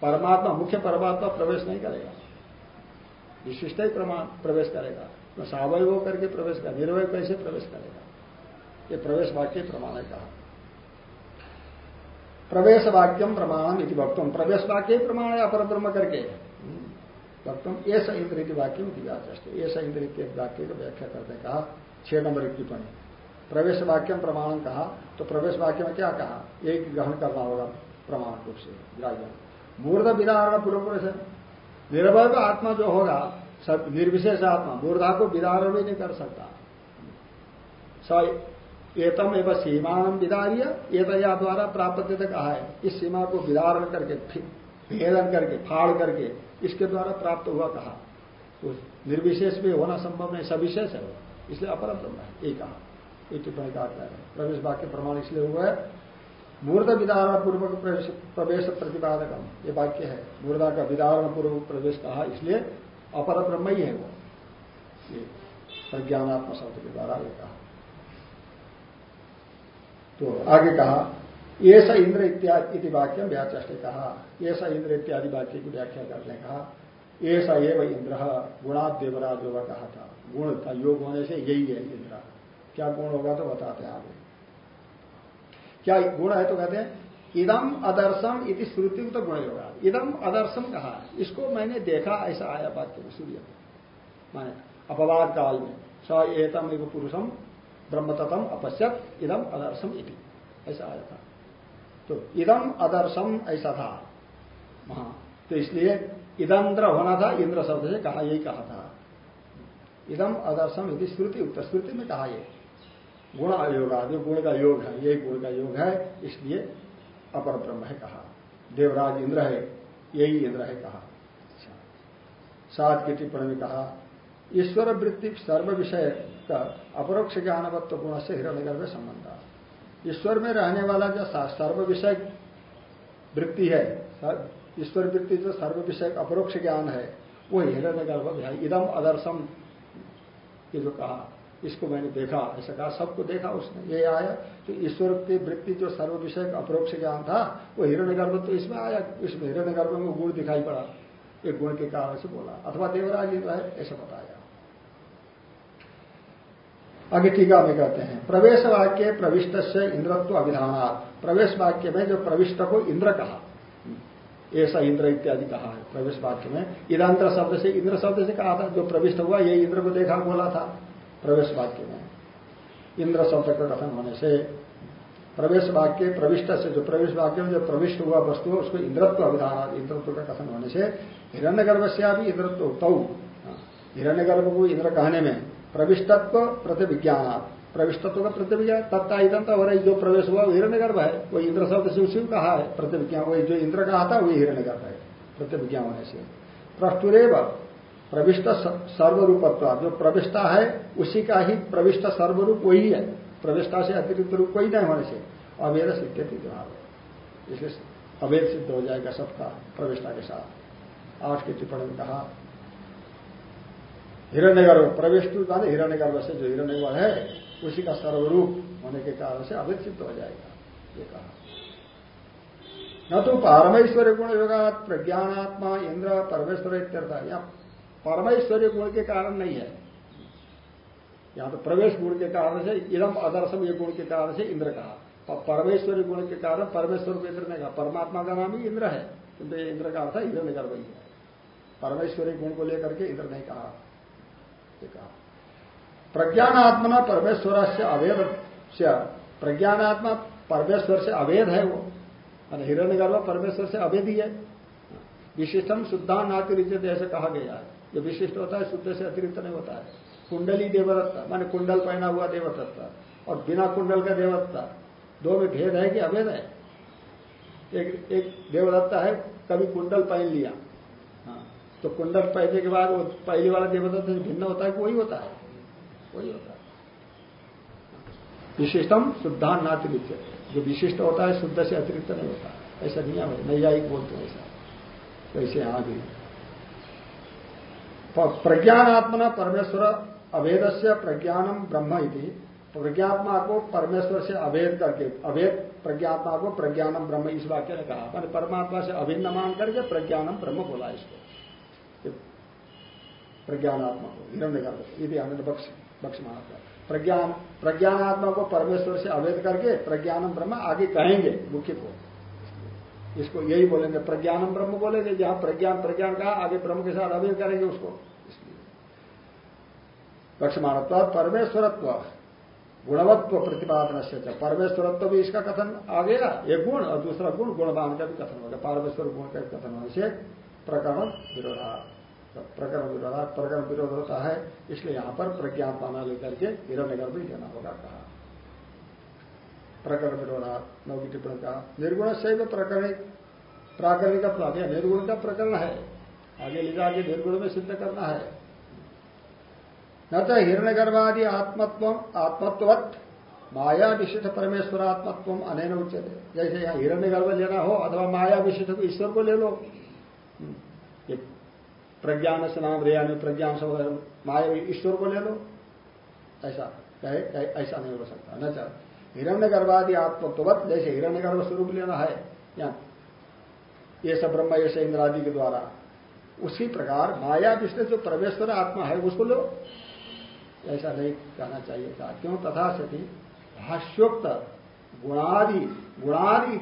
परमात्मा, मुख्य परमात्मा प्रवेश नहीं करेगा। विशिष्ट ही प्रमाण, प्रवेश करेगा। तो सावय करके प्रवेश कर, निर्वय कैसे प्रवेश करेगा? ये प्रवेश वाक्य प्रमाण है कहा। प्रवेश वाक्यम प्रमाण इति भक्तम प्रवेश वाक्य प्रमाण है अपर ब्रह्म करके भक्तम ऐसा इंद्रित वाक्यम की व्याचष्ट ऐसा इंद्रित वाक्य को व्याख्या करते कहा, छह नंबर की टिप्पणी। प्रवेश वाक्यम प्रमाण कहा तो प्रवेश वाक्य में क्या कहा? एक ग्रहण करना होगा प्रमाण रूप से मूर्ध विदारण पूर्व से। निर्भय का आत्मा जो होगा निर्विशेष आत्मा, मूर्धा को विदारण भी नहीं कर सकता। स एतम एवं सीमान विदार्य, एतया द्वारा प्राप्त कहा है इस सीमा को विदारण करके भेदन करके, फाड़ करके, इसके द्वारा प्राप्त हुआ कहा। तो निर्विशेष भी होना संभव नहीं, सविशेष है इसलिए अपर ब्रह्म है ये कहा। टिप्पणी का है। प्रवेश वाक्य प्रमाण इसलिए हुआ है। मूर्ध विदारण पूर्वक प्रवेश प्रतिपादकम, ये वाक्य है। मूर्धा का विदारण पूर्वक प्रवेश कहा, इसलिए अपर ब्रह्म ही है वो। ये प्रज्ञानात्म शब्द के द्वारा ये कहा। तो आगे कहा ये स इंद्र इत्यादि वाक्य व्याचे कहा। ये स इंद्र इत्यादि वाक्य की व्याख्या करने कहा ये स एव इंद्र गुणात देवराज कहा था। गुण था योग होने से यही है इंद्र। क्या गुण होगा तो बताते हैं आगे। क्या गुण है तो कहते हैं इदम अदर्शम इति श्रुति तो गुण होगा इदम अदर्शम कहा? इसको मैंने देखा, ऐसा आया वाक्य में सूर्य। माने अपवाद काल में, स एतम एक पुरुषम ब्रह्मतम अपश्यत, इदम अदर्शम इति। ऐसा आया था। तो इदम अदर्शम ऐसा था। वहाँ तो इसलिए इदंद्र होना था, इंद्र शब्द से कहा, यही कहा था। इदम अदर्शम यदि श्रुति उत्तर श्रुति में कहा ये। गुण अयोग जो गुण का योग है, यही गुण का योग है, इसलिए अपर ब्रह्म है कहा। देवराज इंद्र है, यही इंद्र है कहा। अच्छा। सात की टिप्पणी में कहा, ईश्वर वृत्ति सर्व विषय का अपरोक्ष ज्ञानवत्व गुण से हिरण्य संबंध ईश्वर में रहने वाला जो सर्व विषय वृत्ति है ईश्वर वृत्ति जो सर्व विषय अपरोक्ष ज्ञान है, वो हिरण्य गर्भ है। इदम अदर्शम, ये जो कहा। इसको मैंने देखा, ऐसा कहा, सबको देखा उसने, ये आया तो ईश्वर की वृत्ति जो सर्व विषय अप्रोक्ष ज्ञान था, वो हिरण्य गर्भ तो इसमें आया, इसमें हिरण्य गर्भ में गुण दिखाई पड़ा एक गुण के कारण से बोला, अथवा देवराज इंद्र है, ऐसा बताया। आगे टीका में कहते हैं, प्रवेश वाक्य प्रविष्ट से इंद्रत्व अभिधान प्रवेश वाक्य में जो प्रविष्ट को इंद्र कहा, ऐसा इंद्र इत्यादि कहा है, प्रवेश वाक्य में। इधांतर शब्द से, इंद्र शब्द से कहा था, जो प्रविष्ट हुआ, ये इंद्र को देखा, बोला था। प्रवेश वाक्य में। इंद्र शब्द का कथन होने से प्रवेश वाक्य प्रविष्ट से जो प्रवेश वाक्य में जो प्रविष्ट हुआ वस्तु है, उसको इंद्रत्व अभिधान, इंद्रत्व का कथन होने से हिरण्य गर्भ से भी इंद्रत्व तौ हिरण्य गर्भ को इंद्र कहने में प्रविष्टत्व प्रतिविज्ञान प्रविष्टत्व का प्रतिविज्ञान तत्ता इदंत हो रही जो प्रवेश हुआ वो हिरण्य गर्भ है। वो इंद्र शब्द से उसी कहा है प्रतिविज्ञान वही जो इंद्र कहा था वही हिरण्य गर्भ है प्रतिविज्ञान होने से। प्रष्टुरेव प्रविष्ट सर्वरूपत्व। जो प्रविष्टा है, उसी का ही प्रविष्ट सर्वरूप वही है। प्रविष्टा से अतिरिक्त रूप कोई नहीं होने से अवेद सिद्ध भाव इसलिए अवेद सिद्ध हो जाएगा सबका प्रविष्टा के साथ। आठ की टिप्पणी में कहा, हिरण्यगर्भ, प्रविष्ट माने हिरण्यगर्भ से जो हिरण्यगर्भ है, उसी का सर्वरूप होने के कारण से अवेद सिद्ध हो जाएगा। ये कहा। न तो पारमेश्वर गुण योगा प्रज्ञानात्मा, इंद्र, परमेश्वर इत्यर्थ। या परमेश्वरी गुण के कारण नहीं है। यहाँ तो प्रवेश गुण के कारण से, इदम अदर्शम ये गुण के कारण से इंद्र कहा। परमेश्वरी गुण के कारण परमेश्वर को इंद्र ने कहा। परमात्मा का नाम ही इंद्र है, किंतु ये इंद्र का अर्थ इंद्र निकर वही है परमेश्वरी गुण को लेकर के इंद्र ने कहा। कहा। प्रज्ञानात्मना परमेश्वर से अवेद से प्रज्ञानात्मा परमेश्वर से अवेद है वो। मैंने हिरण्य गर्भ परमेश्वर से अवेद ही। विशिष्टम शुद्धा नातिरिचित ऐसे कहा गया है। जो विशिष्ट होता है, शुद्ध से अतिरिक्त नहीं होता है। कुंडली देवदत्ता, माने कुंडल पहना हुआ देवदत्ता और बिना कुंडल का देवदत्ता। दो में भेद है कि अभेद है? एक एक देवदत्ता है, कभी कुंडल पहन लिया। हाँ तो कुंडल पहनने के बाद वो पहले वाला देवदत्ता से भिन्न होता है वही होता है। वही होता है। विशिष्टम शुद्धान नातिरिक्त जो विशिष्ट होता है, शुद्ध से अतिरिक्त नहीं होता। ऐसा नियम है, नैयायिक बोलते ऐसा। वैसे यहाँ भी प्रज्ञानात्मना परमेश्वर अभेद से प्रज्ञानम ब्रह्म इति। प्रज्ञात्मा को परमेश्वर से अभेद करके अभेद प्रज्ञात्मा को प्रज्ञानम ब्रह्म इस वाक्य ने कहा। मैंने परमात्मा से अभिन्न मान करके प्रज्ञानम ब्रह्म बोला इसको। प्रज्ञानात्मा को हिरण्य गर्भ यदि आनंद बक्ष बक्ष माना प्रज्ञान प्रज्ञानात्मा को परमेश्वर से अभेद करके प्रज्ञानम ब्रह्म आगे कहेंगे, मुख्य को। इसको यही बोलेंगे प्रज्ञानम ब्रह्म बोलेंगे, जहाँ प्रज्ञान प्रज्ञान कहा, आगे ब्रह्म के साथ अभेद करेंगे उसको। इसलिए। लक्ष्मणत्व, परमेश्वरत्व, गुणवत्व प्रतिपादन से परमेश्वरत्व भी इसका कथन आ गया, एक गुण, और दूसरा गुण, गुणवान का भी कथन हो गया। परमेश्वर गुण का कथन होने से प्रकरण विरोधा प्रकरण विरोधा प्रकरण विरोध होता है, इसलिए यहाँ पर प्रज्ञापना लेकर के हिरण्यगर भी देना होगा, कहा। प्रकरण विरोधा नौ टिप्पणी का निर्गुण से प्रकरण प्राकरण का प्राप्त निर्गुण का प्रकरण है। आगे ले जाके निर्गुण में सिद्ध करना है। न तो हिरण्य गर्भादि आत्मत्व आत्मत्वत माया विशिष्ट परमेश्वर आत्मत्व अनैन उच्चते जैसे यहाँ हिरण्य गर्भ लेना हो अथवा माया विशिष्ट को ईश्वर को ले लो। हम्म। प्रज्ञान से नाम रेया में प्रज्ञान से माया, ईश्वर को ले लो। ऐसा कहे ऐसा नहीं हो सकता। न चल। हिरण्य गर्भादि आत्मत्वत जैसे हिरण्य गर्भ स्वरूप लेना है, या ये सब ब्रह्म, ये इंद्रादि के द्वारा, उसी प्रकार माया विष्णु जो परमेश्वर आत्मा है, उसको लो। ऐसा नहीं कहना चाहिए था। क्यों? तथा सती भाष्योक्त गुणादि गुणादि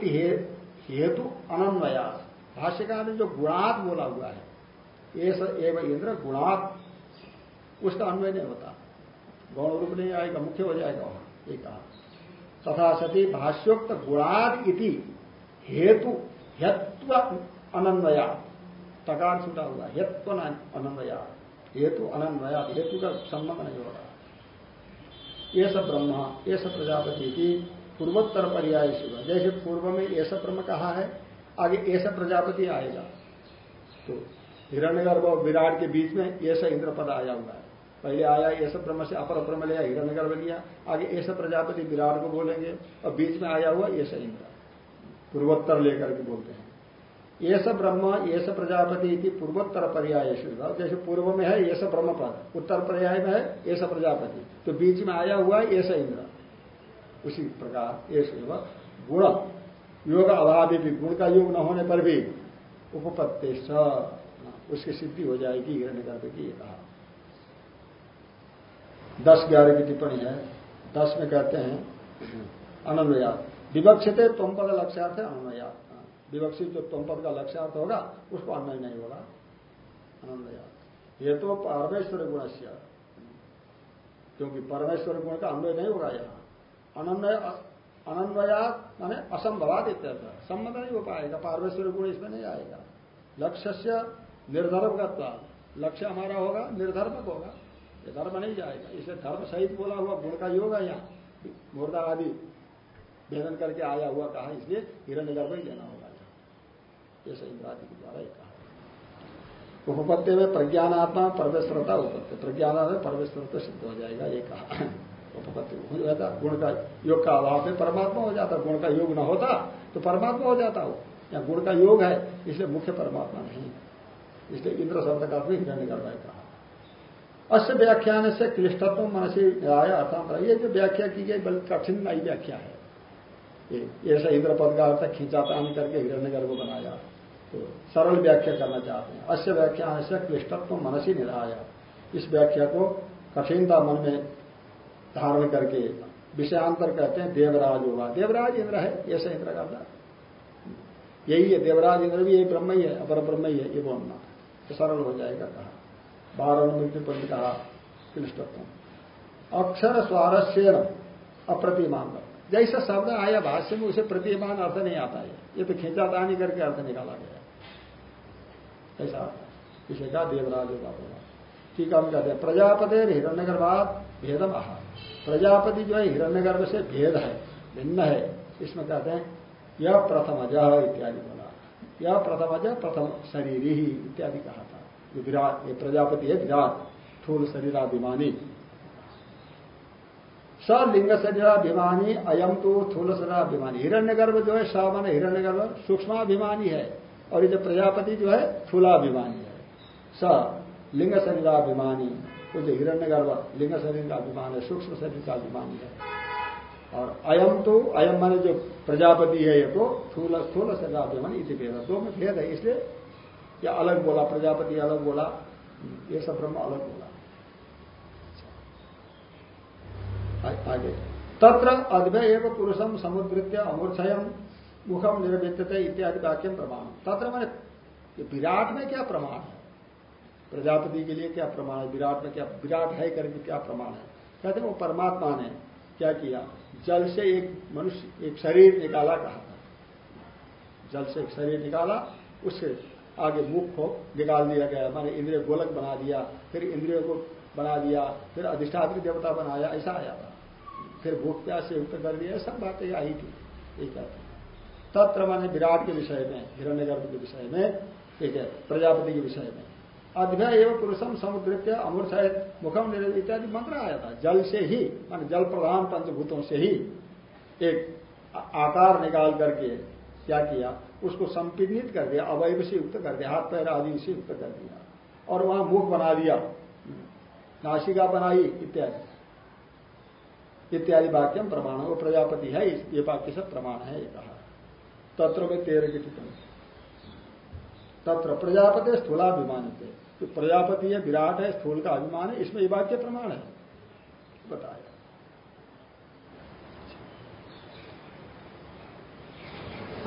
हेतु अनन्वया। भाष्यकार ने जो गुणात बोला हुआ है, ये एवं इंद्र गुणात, उसका अन्वय नहीं होता। गौण रूप नहीं आएगा, मुख्य हो जाएगा वहाँ, ये कहा। तथा सती भाष्योक्त गुणाद इति हेतु हत्व अनन्वया। तकार छूटा हुआ हत्व अनन्वया। हेतु अनन्वया, हेतु का संबंध नहीं हो रहा। ये सब ब्रह्मा, ये सब प्रजापति की पूर्वोत्तर पर्याय शिव जैसे पूर्व में ये सब ब्रह्म कहा है, आगे ये सब प्रजापति आएगा। तो हिरण्यगर्भ और विराट के बीच में ये सब इंद्र पद आया हुआ है। पहले आया सब ब्रह्म से अपर ब्रह्म लिया हिरण्यगर्भ लिया आगे सब प्रजापति विराट को बोलेंगे, और बीच में आया हुआ सब इंद्र। पूर्वोत्तर लेकर के बोलते हैं। ये सब ब्रह्म, ये सब प्रजापति पूर्वोत्तर पर्याय जैसे पूर्व में है, ये सब ब्रह्म पद। उत्तर पर्याय में है, ये सब प्रजापति। तो बीच में आया हुआ है सब इंद्र। उसी प्रकार ये गुण। योग अभावी भी, गुण का योग न होने पर भी उपपत्ति उसकी सिद्धि हो जाएगी हिरण्य गर्भ की कहा। दस ग्यारह की टिप्पणी है। दस में कहते हैं अनन्वयात विवक्षित तुम पद लक्ष्यार्थ है अनन्वयात विवक्षित जो तुम पद का लक्ष्यार्थ होगा, उसको अन्वय नहीं होगा। अनन्वया। ये तो परमेश्वर गुण से क्योंकि परमेश्वर गुण का अन्वय नहीं होगा यहाँ। अनन्वय, अनन्वया माने असंभवाद इत्यर्थ। संबंध नहीं हो पाएगा। परमेश्वर गुण इसमें नहीं आएगा। लक्ष्य से का लक्ष्य हमारा होगा, निर्धर्मक होगा। ये धर्म नहीं जाएगा इसे धर्म सहित बोला हुआ गुण का योग है यहाँ। मुर्दा आदि वेदन करके आया हुआ कहा, इसलिए हिरण्य गर्भ ही लेना होगा। ऐसा इंद्रादि के द्वारा कहा। उपपत्ति में प्रज्ञानात्मा, परमेश्वरता उपत्ति प्रज्ञान में परमेश्वरता सिद्ध हो जाएगा, ये कहा। उपपत्ति हो जाता गुण का योग का अभाव में परमात्मा हो जाता। गुण का योग न होता तो परमात्मा हो जाता हो या गुण का योग है, इसलिए मुख्य परमात्मा नहीं। इसलिए इंद्र शब्द का भी हिरण्य कर रहा अश्य व्याख्यान से क्लिष्टत्व मनसी आया अर्थात ये जो व्याख्या की गई, बल्कि कठिन नई व्याख्या है। ऐसा इंद्र पद का अर्थ खींचाता करके हिरण्य गर्भ बनाया। तो सरल व्याख्या करना चाहते हैं। अश्य व्याख्या से क्लिष्टत्व मनसी निराया। इस व्याख्या को कठिनता मन में धारण करके विषयांतर कहते हैं, देवराज होगा। देवराज इंद्र है, ऐसा इंद्र का यही है, देवराज इंद्र भी यही ब्रह्म ही है, अपर ब्रह्म ही है, ये बोलना। तो सरल हो जाएगा कहा। बारह नंबर पर कहा क्लिष्टत्व अक्षर स्वारस्य अप्रतिमान जैसा शब्द आया भाष्य में, उसे प्रतिमान अर्थ नहीं आता है। ये तो खींचातानी करके अर्थ निकाला गया ऐसा इसे कहा देवराज बोला ठीक हम कहते हैं, प्रजापति हिरण्य गर्भात भेदम। आह प्रजापति जो है हिरण्य गर्भ से भेद है, भिन्न है। इसमें कहते हैं यह प्रथम अजह इत्यादि बोला। यह प्रथम अजह प्रथम शरीर ही इत्यादि कहा था। ये विराट, ये प्रजापति है विराट थूल शरीराभिमानी। स लिंग शरीराभिमानी अयम तो थूल शरीराभिमानी। हिरण्य गर्भ जो है स मन हिरण्य गर्भ सूक्ष्माभिमानी है और ये जो प्रजापति जो है थूलाभिमानी है। स, लिंग शरीराभिमानी। वो जो हिरण्य गर्भ लिंग शरीर का अभिमान है सूक्ष्म शरीर का अभिमानी है। और अयम तो अयम माने जो प्रजापति है ये तो थूल स्थूल शरीराभिमानी इति भेद। दो में भेद है, इसलिए या अलग बोला, प्रजापति अलग बोला, ये सब ब्रह्म अलग बोला। आगे तत्र अद्वय एवं पुरुषम समुद्रित्य अमूर्छयम मुखम निर्विद्यते इत्यादि वाक्य प्रमाण। तत्र मैंने विराट में क्या प्रमाण है? प्रजापति के लिए क्या प्रमाण है? विराट में क्या, विराट है करके क्या प्रमाण है? कहते हैं वो परमात्मा ने क्या किया? जल से एक मनुष्य, एक शरीर निकाला कहा था। जल से एक शरीर निकाला उससे आगे मुख को निकाल दिया गया। माने इंद्रिय गोलक बना दिया, फिर इंद्रियों को बना दिया, फिर अधिष्ठात्री देवता बनाया, ऐसा आया था। फिर भूख प्यास से युक्त कर दिया, सब बातें आई थी। एक तत्र माने विराट के विषय में, हिरण्यगर्भ के विषय में, ठीक है, प्रजापति के विषय में। अध्याय एवं पुरुषम समुद्रित्य अमूर्छय मुखम इत्यादि मंत्र आया था। जल से ही, मान जल प्रधान पंचभूतों से ही एक आकार निकाल करके क्या किया? उसको संपीड़ित कर दिया अवैव से युक्त कर दिया, हाथ पैर आदि से युक्त कर दिया। और वहाँ मुख बना दिया। नासिका बनाई, इत्यादि। इत्यादि वाक्यम प्रमाण वो प्रजापति है ये वाक्य से प्रमाण है, ये कहा। तत्र में तेरह की टिप्पणी। तत्र प्रजापति स्थूलाभिमान थे तो प्रजापति है, विराट है, स्थूल का अभिमान है, इसमें ये वाक्य प्रमाण है। बताया।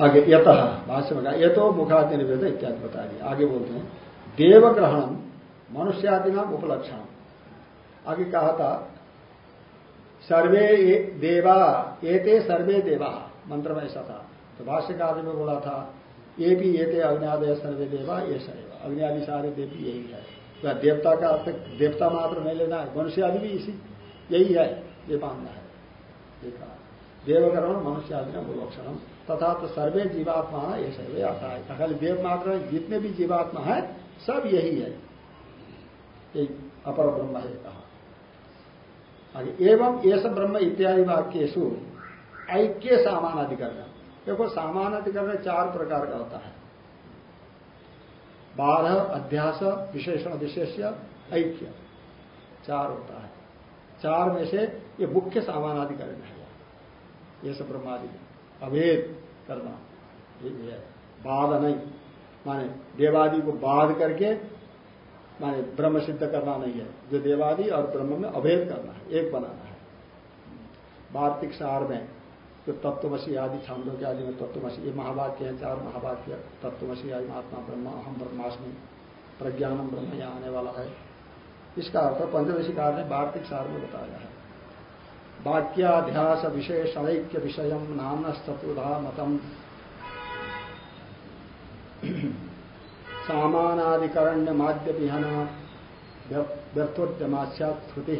आगे, यत भाष्य में ये तो मुखादि निवेद इत्यादि बता दिया आगे बोलते हैं देव ग्रहण मनुष्यादि नाम उपलक्षण आगे कहा था, सर्वे देवा, एते सर्वे देवा मंत्र में ऐसा था। तो भाष्यकार में बोला था, ये भी ये थे अग्नियादय सर्वे देवा, ये सैव अग्नियादि सारे देवी यही है। तो देवता का अर्थ, देवता मात्र नहीं लेना है, मनुष्य आदि भी इसी, यही है, ये मानना है। देखा देवकरण मनुष्य आदि का लक्षण तथा तो सर्वे जीवात्मा है ये सैव आता है खाली देव मात्र जितने भी जीवात्मा है, सब यही है। अपर ब्रह्म है कहा। एवं ये सब ब्रह्म इत्यादि वाक्यु ऐक्य सामान अधिकरण। देखो सामान अधिकरण चार प्रकार का होता है। बारह, अध्यास, विशेषण, विशेष्य, ऐक्य। चार होता है। चार में से ये मुख्य सामानाधिकरण है। ये सब ब्रह्मादि। अभेद करना बाध नहीं। माने देवादि को बाध करके, माने ब्रह्म सिद्ध करना नहीं है। जो देवादि और ब्रह्म में अभेद करना है, एक बनाना है। वार्तिक सार में जो तत्वमसी आदि छांदों के आदि में तत्वमसी, ये महावाक्य है, चार महावाक्य। तत्वमसी आदि, महात्मा ब्रह्म अहम ब्रह्मास्मि प्रज्ञानम ब्रह्म, यहाँ आने वाला है। इसका अर्थ पंचदशी कार ने वार्तिक सार में बताया है। वाक्याध्यास विशेष अनैक्य विषय नाम चतुर्धा मतम सामानाधिकरण्य माध्य विहन व्यर्थोद्यमास्यात श्रुति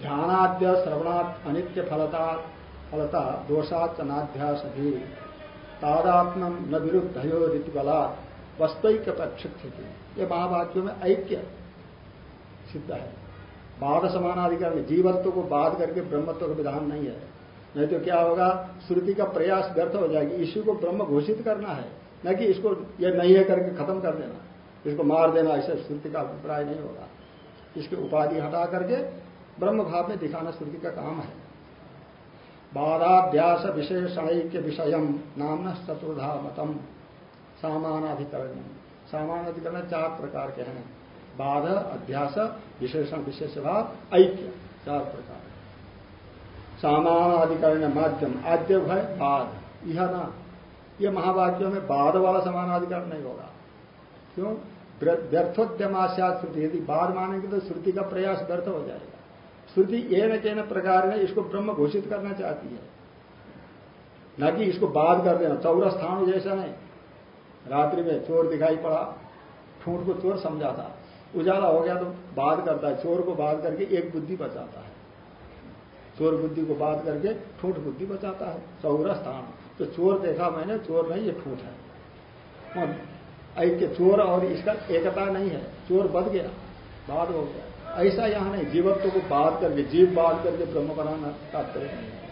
ध्यानाद्य श्रवणात् अनित्य फलता फलता दोषात नाध्यास भी तादात्म न विरुद्धयो रीति बला वस्तुक प्रक्षित ये महावाक्यों में ऐक्य सिद्ध है। बाध समानाधिकार, जीवत्व को बाध करके ब्रह्मत्व का विधान नहीं है। नहीं तो क्या होगा? श्रुति का प्रयास व्यर्थ हो जाएगी। इसी को ब्रह्म घोषित करना है। न कि इसको ये नहीं है करके खत्म कर देना। इसको मार देना, ऐसे श्रुति का अभिप्राय नहीं होगा। इसकी उपाधि हटा करके ब्रह्म भाव में दिखाना श्रुति का काम है। बाधाध्यास विशेषणैक्य विषय नाम चतुर्धा मतम। सामानाधिकरण। सामानाधिकरण चार प्रकार के हैं। बाध अध्यास विशेषण विशेष भाव ऐक्य, चार प्रकार। सामानाधिकरण माध्यम, आद्य है बाध। यह ना, ये महावाक्यों में बाद वाला समानाधिकार नहीं होगा। क्यों? व्यर्थोद्यमाश्या श्रुति यदि बाद मानेंगे तो श्रुति का प्रयास व्यर्थ हो जाएगा। श्रुति ये न के प्रकार ने इसको ब्रह्म घोषित करना चाहती है। न कि इसको बाद कर देना, चौरस्थान जैसा नहीं। रात्रि में चोर दिखाई पड़ा, ठूंठ को चोर समझा था। उजाला हो गया तो बाध करता है। चोर को बाध करके एक बुद्धि बचाता है। चोर बुद्धि को बाध करके ठूठ बुद्धि बचाता है। चौरा स्थान तो चोर देखा मैंने, चोर नहीं, ये ठूठ है। ऐक्य चोर और इसका एकता नहीं है। चोर बद गया बाध हो गया। ऐसा यहाँ नहीं। जीवत्व को बाध करके, जीव बाध करके ब्रह्म बनाना तात्पर्य नहीं है।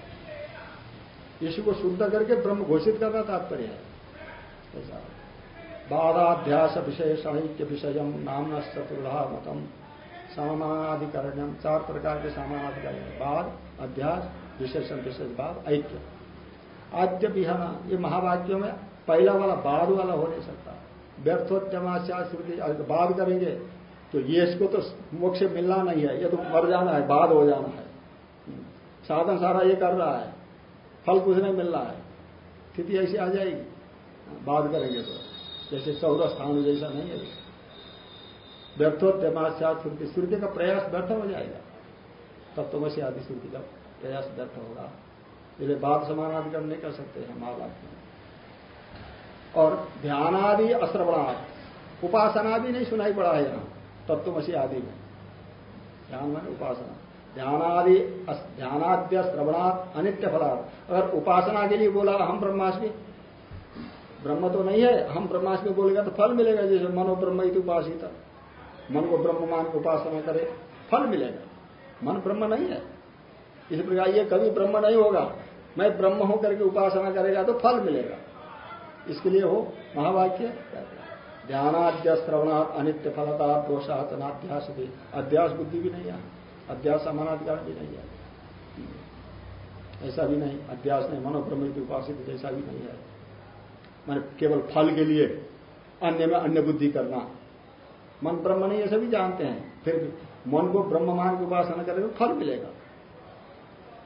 इसी को शुद्ध करके ब्रह्म घोषित करना तात्पर्य है। ऐसा। बाधाध्यास साहित्य विषय नाम चतुर्धा मतम सामानाधिकरण चार प्रकार के सामानाधिकरण बाद अध्यास, विशेषण, विशेष बाद ऐक्य। आद्य बिहाना ये महावाक्यों में पहला वाला बाद वाला हो नहीं सकता। व्यर्थोद्यमाशा श्रुति बाद करेंगे तो ये इसको तो मोक्ष मिलना नहीं है, ये तो मर जाना है बाद हो जाना है। साधन सारा ये कर रहा है, फल कुछ नहीं मिल रहा है, स्थिति ऐसी आ जाएगी। बाद करेंगे तो। जैसे चौदह स्थान जैसा नहीं है। व्यर्थोद्यमाशा श्रुति श्रुति का प्रयास व्यर्थ हो जाएगा। तत्वशी आदि श्रुति का प्रयास व्यर्थ होगा। इसलिए बाद समानाधिकरण नहीं कर सकते हैं में और ध्यानादि अश्रवणार्थ उपासना भी नहीं सुनाई पड़ा है यहाँ। तत्वमसी आदि में ध्यान माने उपासना। ध्यानादि ध्यानाद्य श्रवणात् अनित्य फलार्थ अगर उपासना के लिए बोला, हम ब्रह्माष्टमी ब्रह्म तो नहीं है, हम ब्रह्माष्टमी बोलेगा तो फल मिलेगा, जैसे मनो ब्रह्म उपासित। मन को ब्रह्म मान के उपासना करे, फल मिलेगा। मन ब्रह्म नहीं है। इस प्रकार ये कभी ब्रह्म नहीं होगा। मैं ब्रह्म हूँ करके उपासना करेगा तो फल मिलेगा। इसके लिए हो महावाक्य ध्यानाद्य श्रवणात् अनित्य फलता दोषात अनाध्यास भी अध्यास बुद्धि भी नहीं है। अध्यास समानाधिकार भी नहीं है। ऐसा भी नहीं। अध्यास नहीं मनोब्रह्म उपासित जैसा भी नहीं है। मैंने केवल फल के लिए, अन्य में अन्य बुद्धि करना। मन ब्रह्म नहीं ऐसा भी जानते हैं। फिर मन को ब्रह्म मान की उपासना करेंगे फल मिलेगा।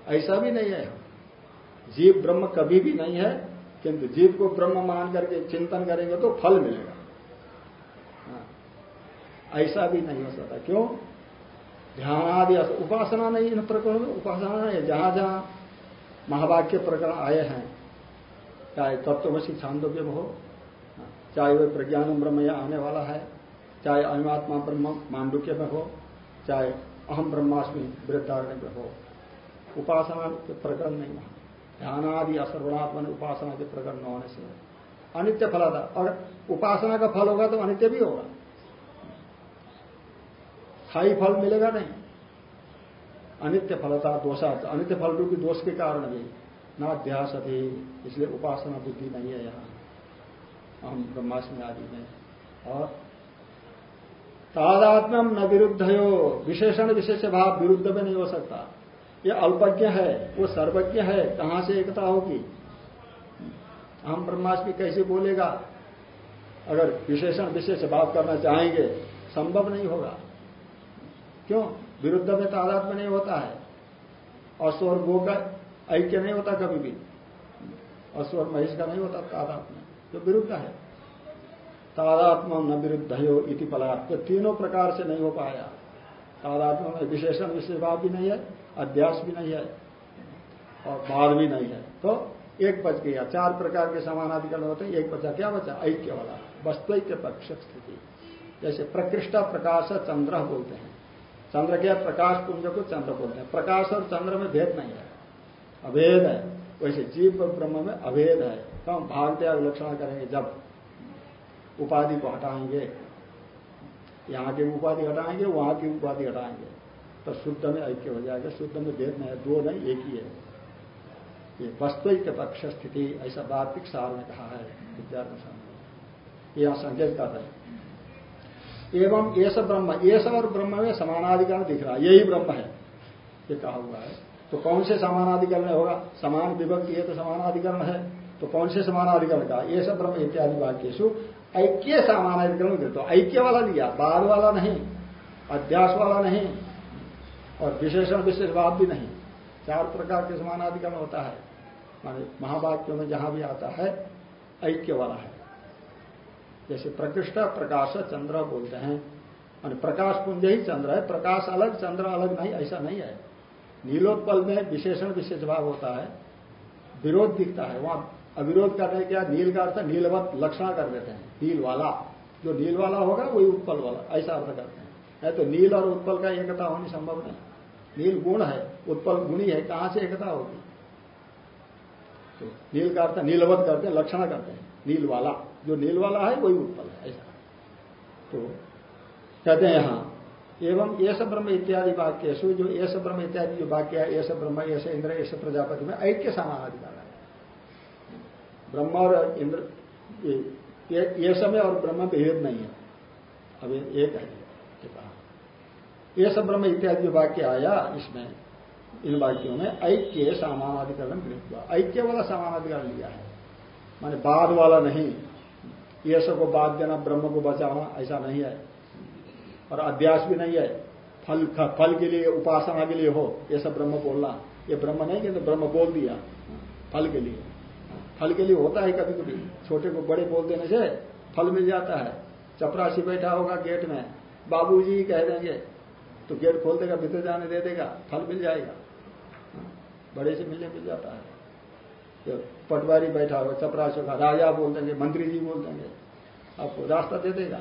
ऐसा भी नहीं है। जीव ब्रह्म कभी भी नहीं है, किंतु जीव को ब्रह्म मान करके चिंतन करेंगे तो फल मिलेगा। हाँ। ऐसा भी नहीं हो सकता। क्यों? ध्यान आदि उपासना नहीं, इन प्रकरणों में उपासना नहीं जहाँ जहाँ महावाक्य प्रकरण आए हैं चाहे तत्वशी छांदोग्य हो। चाहे वह प्रज्ञान ब्रह्म या आने वाला है, चाहे अनिमात्मा ब्रह्म मांडुक्य में हो, चाहे अहम ब्रह्माष्टमी वृद्धारण्य में हो। उपासना के प्रकरण नहीं वहाँ ध्यान आदि असर्वणात्मन उपासना के प्रकरण न होने से। अनित्य फल था और उपासना का फल होगा तो अनित्य भी होगा। स्थायी फल मिलेगा नहीं। अनित्य फलता दोषा अनित्य फल रूपी दोष के कारण भी नाध्यास थे इसलिए उपासना बुद्धि नहीं है यहाँ। हम ब्रह्माष्टमी आदि में और तादात्म्यम न विरुद्ध हो विशेषण विशेष भाव विरुद्ध में नहीं हो सकता। ये अल्पज्ञ है, वो सर्वज्ञ है, कहाँ से एकता होगी? हम ब्रह्माष्टमी कैसे बोलेगा? अगर विशेषण विशेष भाव करना चाहेंगे, संभव नहीं होगा। क्यों? विरुद्ध में तादात्म्य नहीं होता है। अस्वर गो का ऐक्य नहीं होता कभी भी। अस्वर महेश का नहीं होता तादाद में जो विरुद्ध है। तादात्म न विरुद्ध हो इति पलात् तो तीनों प्रकार से नहीं हो पाया। तादात्म में विशेषण विशेष भाव भी नहीं है, अध्यास भी नहीं है, और बाद भी नहीं है। तो एक बच गया। चार प्रकार के समानाधिकरण होते हैं, एक बचा, क्या बचा? ऐक्य वाला। वस्तुक्य पक्ष स्थिति। जैसे प्रकृष्ट प्रकाश चंद्र बोलते हैं। चंद्र के प्रकाश पुंज को चंद्र बोलते हैं। प्रकाश और चंद्र में भेद नहीं है। अभेद है। वैसे जीव ब्रह्म में अभेद है। तो हम भाग त्याग लक्षण करेंगे जब उपाधि को हटाएँगे। यहाँ की उपाधि हटाएँगे, वहाँ की उपाधि हटाएँगे। तो शुद्ध में ऐक्य हो जाएगा। शुद्ध में भेद नहीं है, दो नहीं, एक ही है। ये वस्तुक पक्ष स्थिति, ऐसा वार्तिक सार ने कहा है विद्यार्थी में यहाँ संकेत कर रहे हैं। एवं ये सब ब्रह्म ये सब और ब्रह्म में समानाधिकरण दिख रहा है। यही ब्रह्म है। ये कहा हुआ है। तो कौन से समानाधिकरण होगा? समान विभक्ति है तो समानाधिकरण है। तो कौन से समानाधिकरण का? ये सब ब्रह्म इत्यादि वाक्य ऐक्य समानाधिकरण तो ऐक्य वाला लिया बाद वाला नहीं, अध्यास वाला नहीं, और विशेषण विशेष भाव भी नहीं। चार प्रकार के समानाधिकरण होता है। माने महावाक्यों में जहाँ भी आता है, ऐक्य वाला है। जैसे प्रकृष्ट प्रकाश चंद्र बोलते हैं। मान प्रकाश पुंज ही चंद्र है, प्रकाश अलग, चंद्र अलग नहीं, ऐसा नहीं है। नीलोत्पल में विशेषण विशेष भाव होता है, विरोध दिखता है। वहाँ अविरोध करने क्या नील का अर्थ नीलवत लक्षण कर देते हैं। नील वाला, जो नील वाला होगा, वही उत्पल वाला, ऐसा अर्थ करते हैं। है तो नील और उत्पल का एकता होनी संभव नहीं। नील गुण है, उत्पल गुणी है, कहाँ से एकता होगी? तो नील का अर्थ नीलवत करते हैं, लक्षण करते हैं। नील वाला, जो नील वाला है, वही उत्पल है, ऐसा। तो कहते हैं यहाँ एवं ये सब ब्रह्म इत्यादि वाक्य सु जो ये सब ब्रह्म इत्यादि जो वाक्य है ये सब ब्रह्म ये इंद्र ये प्रजापति में ऐक्य समानाधिकार है। ब्रह्म और इंद्र, ये समय और ब्रह्म भेद नहीं है। अब एक है ये सब ब्रह्म इत्यादि वाक्य आया, इसमें, इन वाक्यों में ऐक्य सामानाधिकरण गृहित हुआ। ऐक्य वाला सामानाधिकरण लिया है। माने बाद वाला नहीं। ये सबको बाद देना, ब्रह्म को बचाना, ऐसा नहीं है। और अध्यास भी नहीं है। फल फल के लिए, उपासना के लिए हो, ये सब ब्रह्म बोलना। ये ब्रह्म नहीं कि तो ब्रह्म बोल दिया। फल के लिए। फल के लिए होता है कभी कभी छोटे को बड़े बोल देने से फल मिल जाता है। चपरासी बैठा होगा गेट में। बाबूजी कह देंगे तो गेट खोल देगा, भीतर जाने दे देगा, फल मिल जाएगा। बड़े से मिलने मिल जाता है। तो पटवारी बैठा होगा, चपरासी का राजा बोल देंगे, मंत्री जी बोल देंगे, आपको रास्ता दे देगा।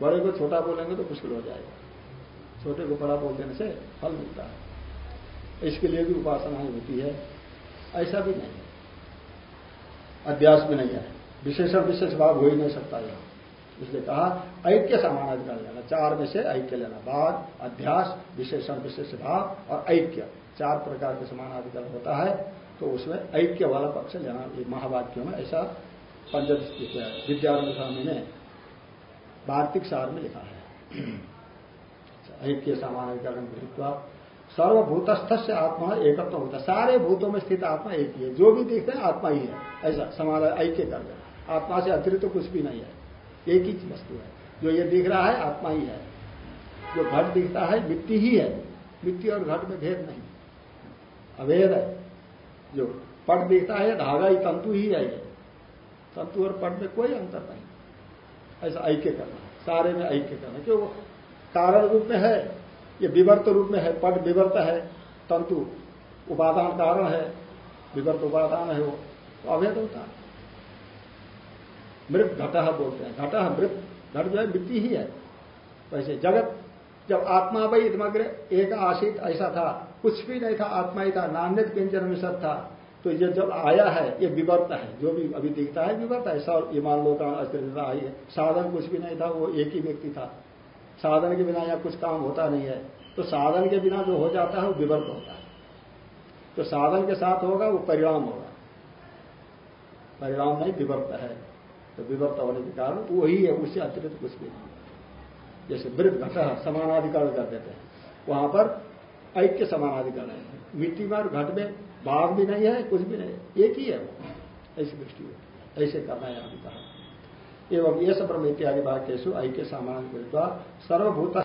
बड़े को छोटा बोलेंगे तो मुश्किल हो जाएगा। छोटे को बड़ा बोल देने से फल मिलता है। इसके लिए भी उपासनाएँ होती है। ऐसा भी नहीं। है अध्यास भी नहीं है विशेषण विशेष भाव हो ही नहीं सकता यहाँ। इसलिए कहा, ऐक्य समानाधिकार लेना। चार में से ऐक्य लेना। बाद, अध्यास विशेषण विशेष भाव और ऐक्य। चार प्रकार के समानाधिकार होता है तो उसमें ऐक्य वाला पक्ष लेना। महावाक्यों में ऐसा पंचदश विद्यारंभ स्वामी ने वार्तिक सार में लिखा है। अच्छा, ऐक्य सामान्यकरण गृहत्वा सर्वभूतस्थ से आत्मा एकत्व होता है। सारे भूतों में स्थित आत्मा एक ही है। जो भी देखते हैं आत्मा ही है। ऐसा समाधान ऐक्य कर देना आत्मा से अतिरिक्त तो कुछ भी नहीं है। एक ही वस्तु है। जो ये दिख रहा है आत्मा ही है। जो घट दिखता है मिट्टी ही है। मिट्टी और घट में भेद नहीं। अभेद है। जो पट दिखता है धागा ही तंतु ही है। ये तंतु और पट में कोई अंतर नहीं। ऐसा ऐक्य करना, सारे में ऐक्य करना, क्यों? कारण रूप में है, ये विवर्त रूप में है, पट विवर्त है, तंतु उपादान कारण है, विवर्त उपादान है वो तो अभेद होता है। मृत घट बोलते हैं, घट मृत, घट जो है मिट्टी ही है। वैसे जगत, जब आत्मा भाई इतमग्र, एक आशित ऐसा था, कुछ भी नहीं था, आत्मा ही था, नान्यत किंचन मिशत था। तो ये जब आया है, ये विवर्त है। जो भी अभी दिखता है, विवर्त है। सब ईमान लोग अस्तित्व आई है। साधन कुछ भी नहीं था, वो एक ही व्यक्ति था। साधन के बिना यहाँ कुछ काम होता नहीं है। तो साधन के बिना जो हो जाता है, वो विवर्त होता है। तो साधन के साथ होगा, वो परिणाम होगा। परिणाम नहीं, विवर्त है। तो विवर्त होने के कारण वही है, उससे अतिरिक्त कुछ भी नहीं जैसे वृद्ध घट समानाधिकार कर देते हैं। वहाँ पर ऐक्य समानाधिकार है। मिट्टी में और घट में भाग भी नहीं है, कुछ भी नहीं एक ही है ऐसी दृष्टि है। ऐसे करना यहाँ भी कहा। एवं ये सब ब्रह्म इत्यादि वाक्यु ऐक्य सामान्य सर्वभूत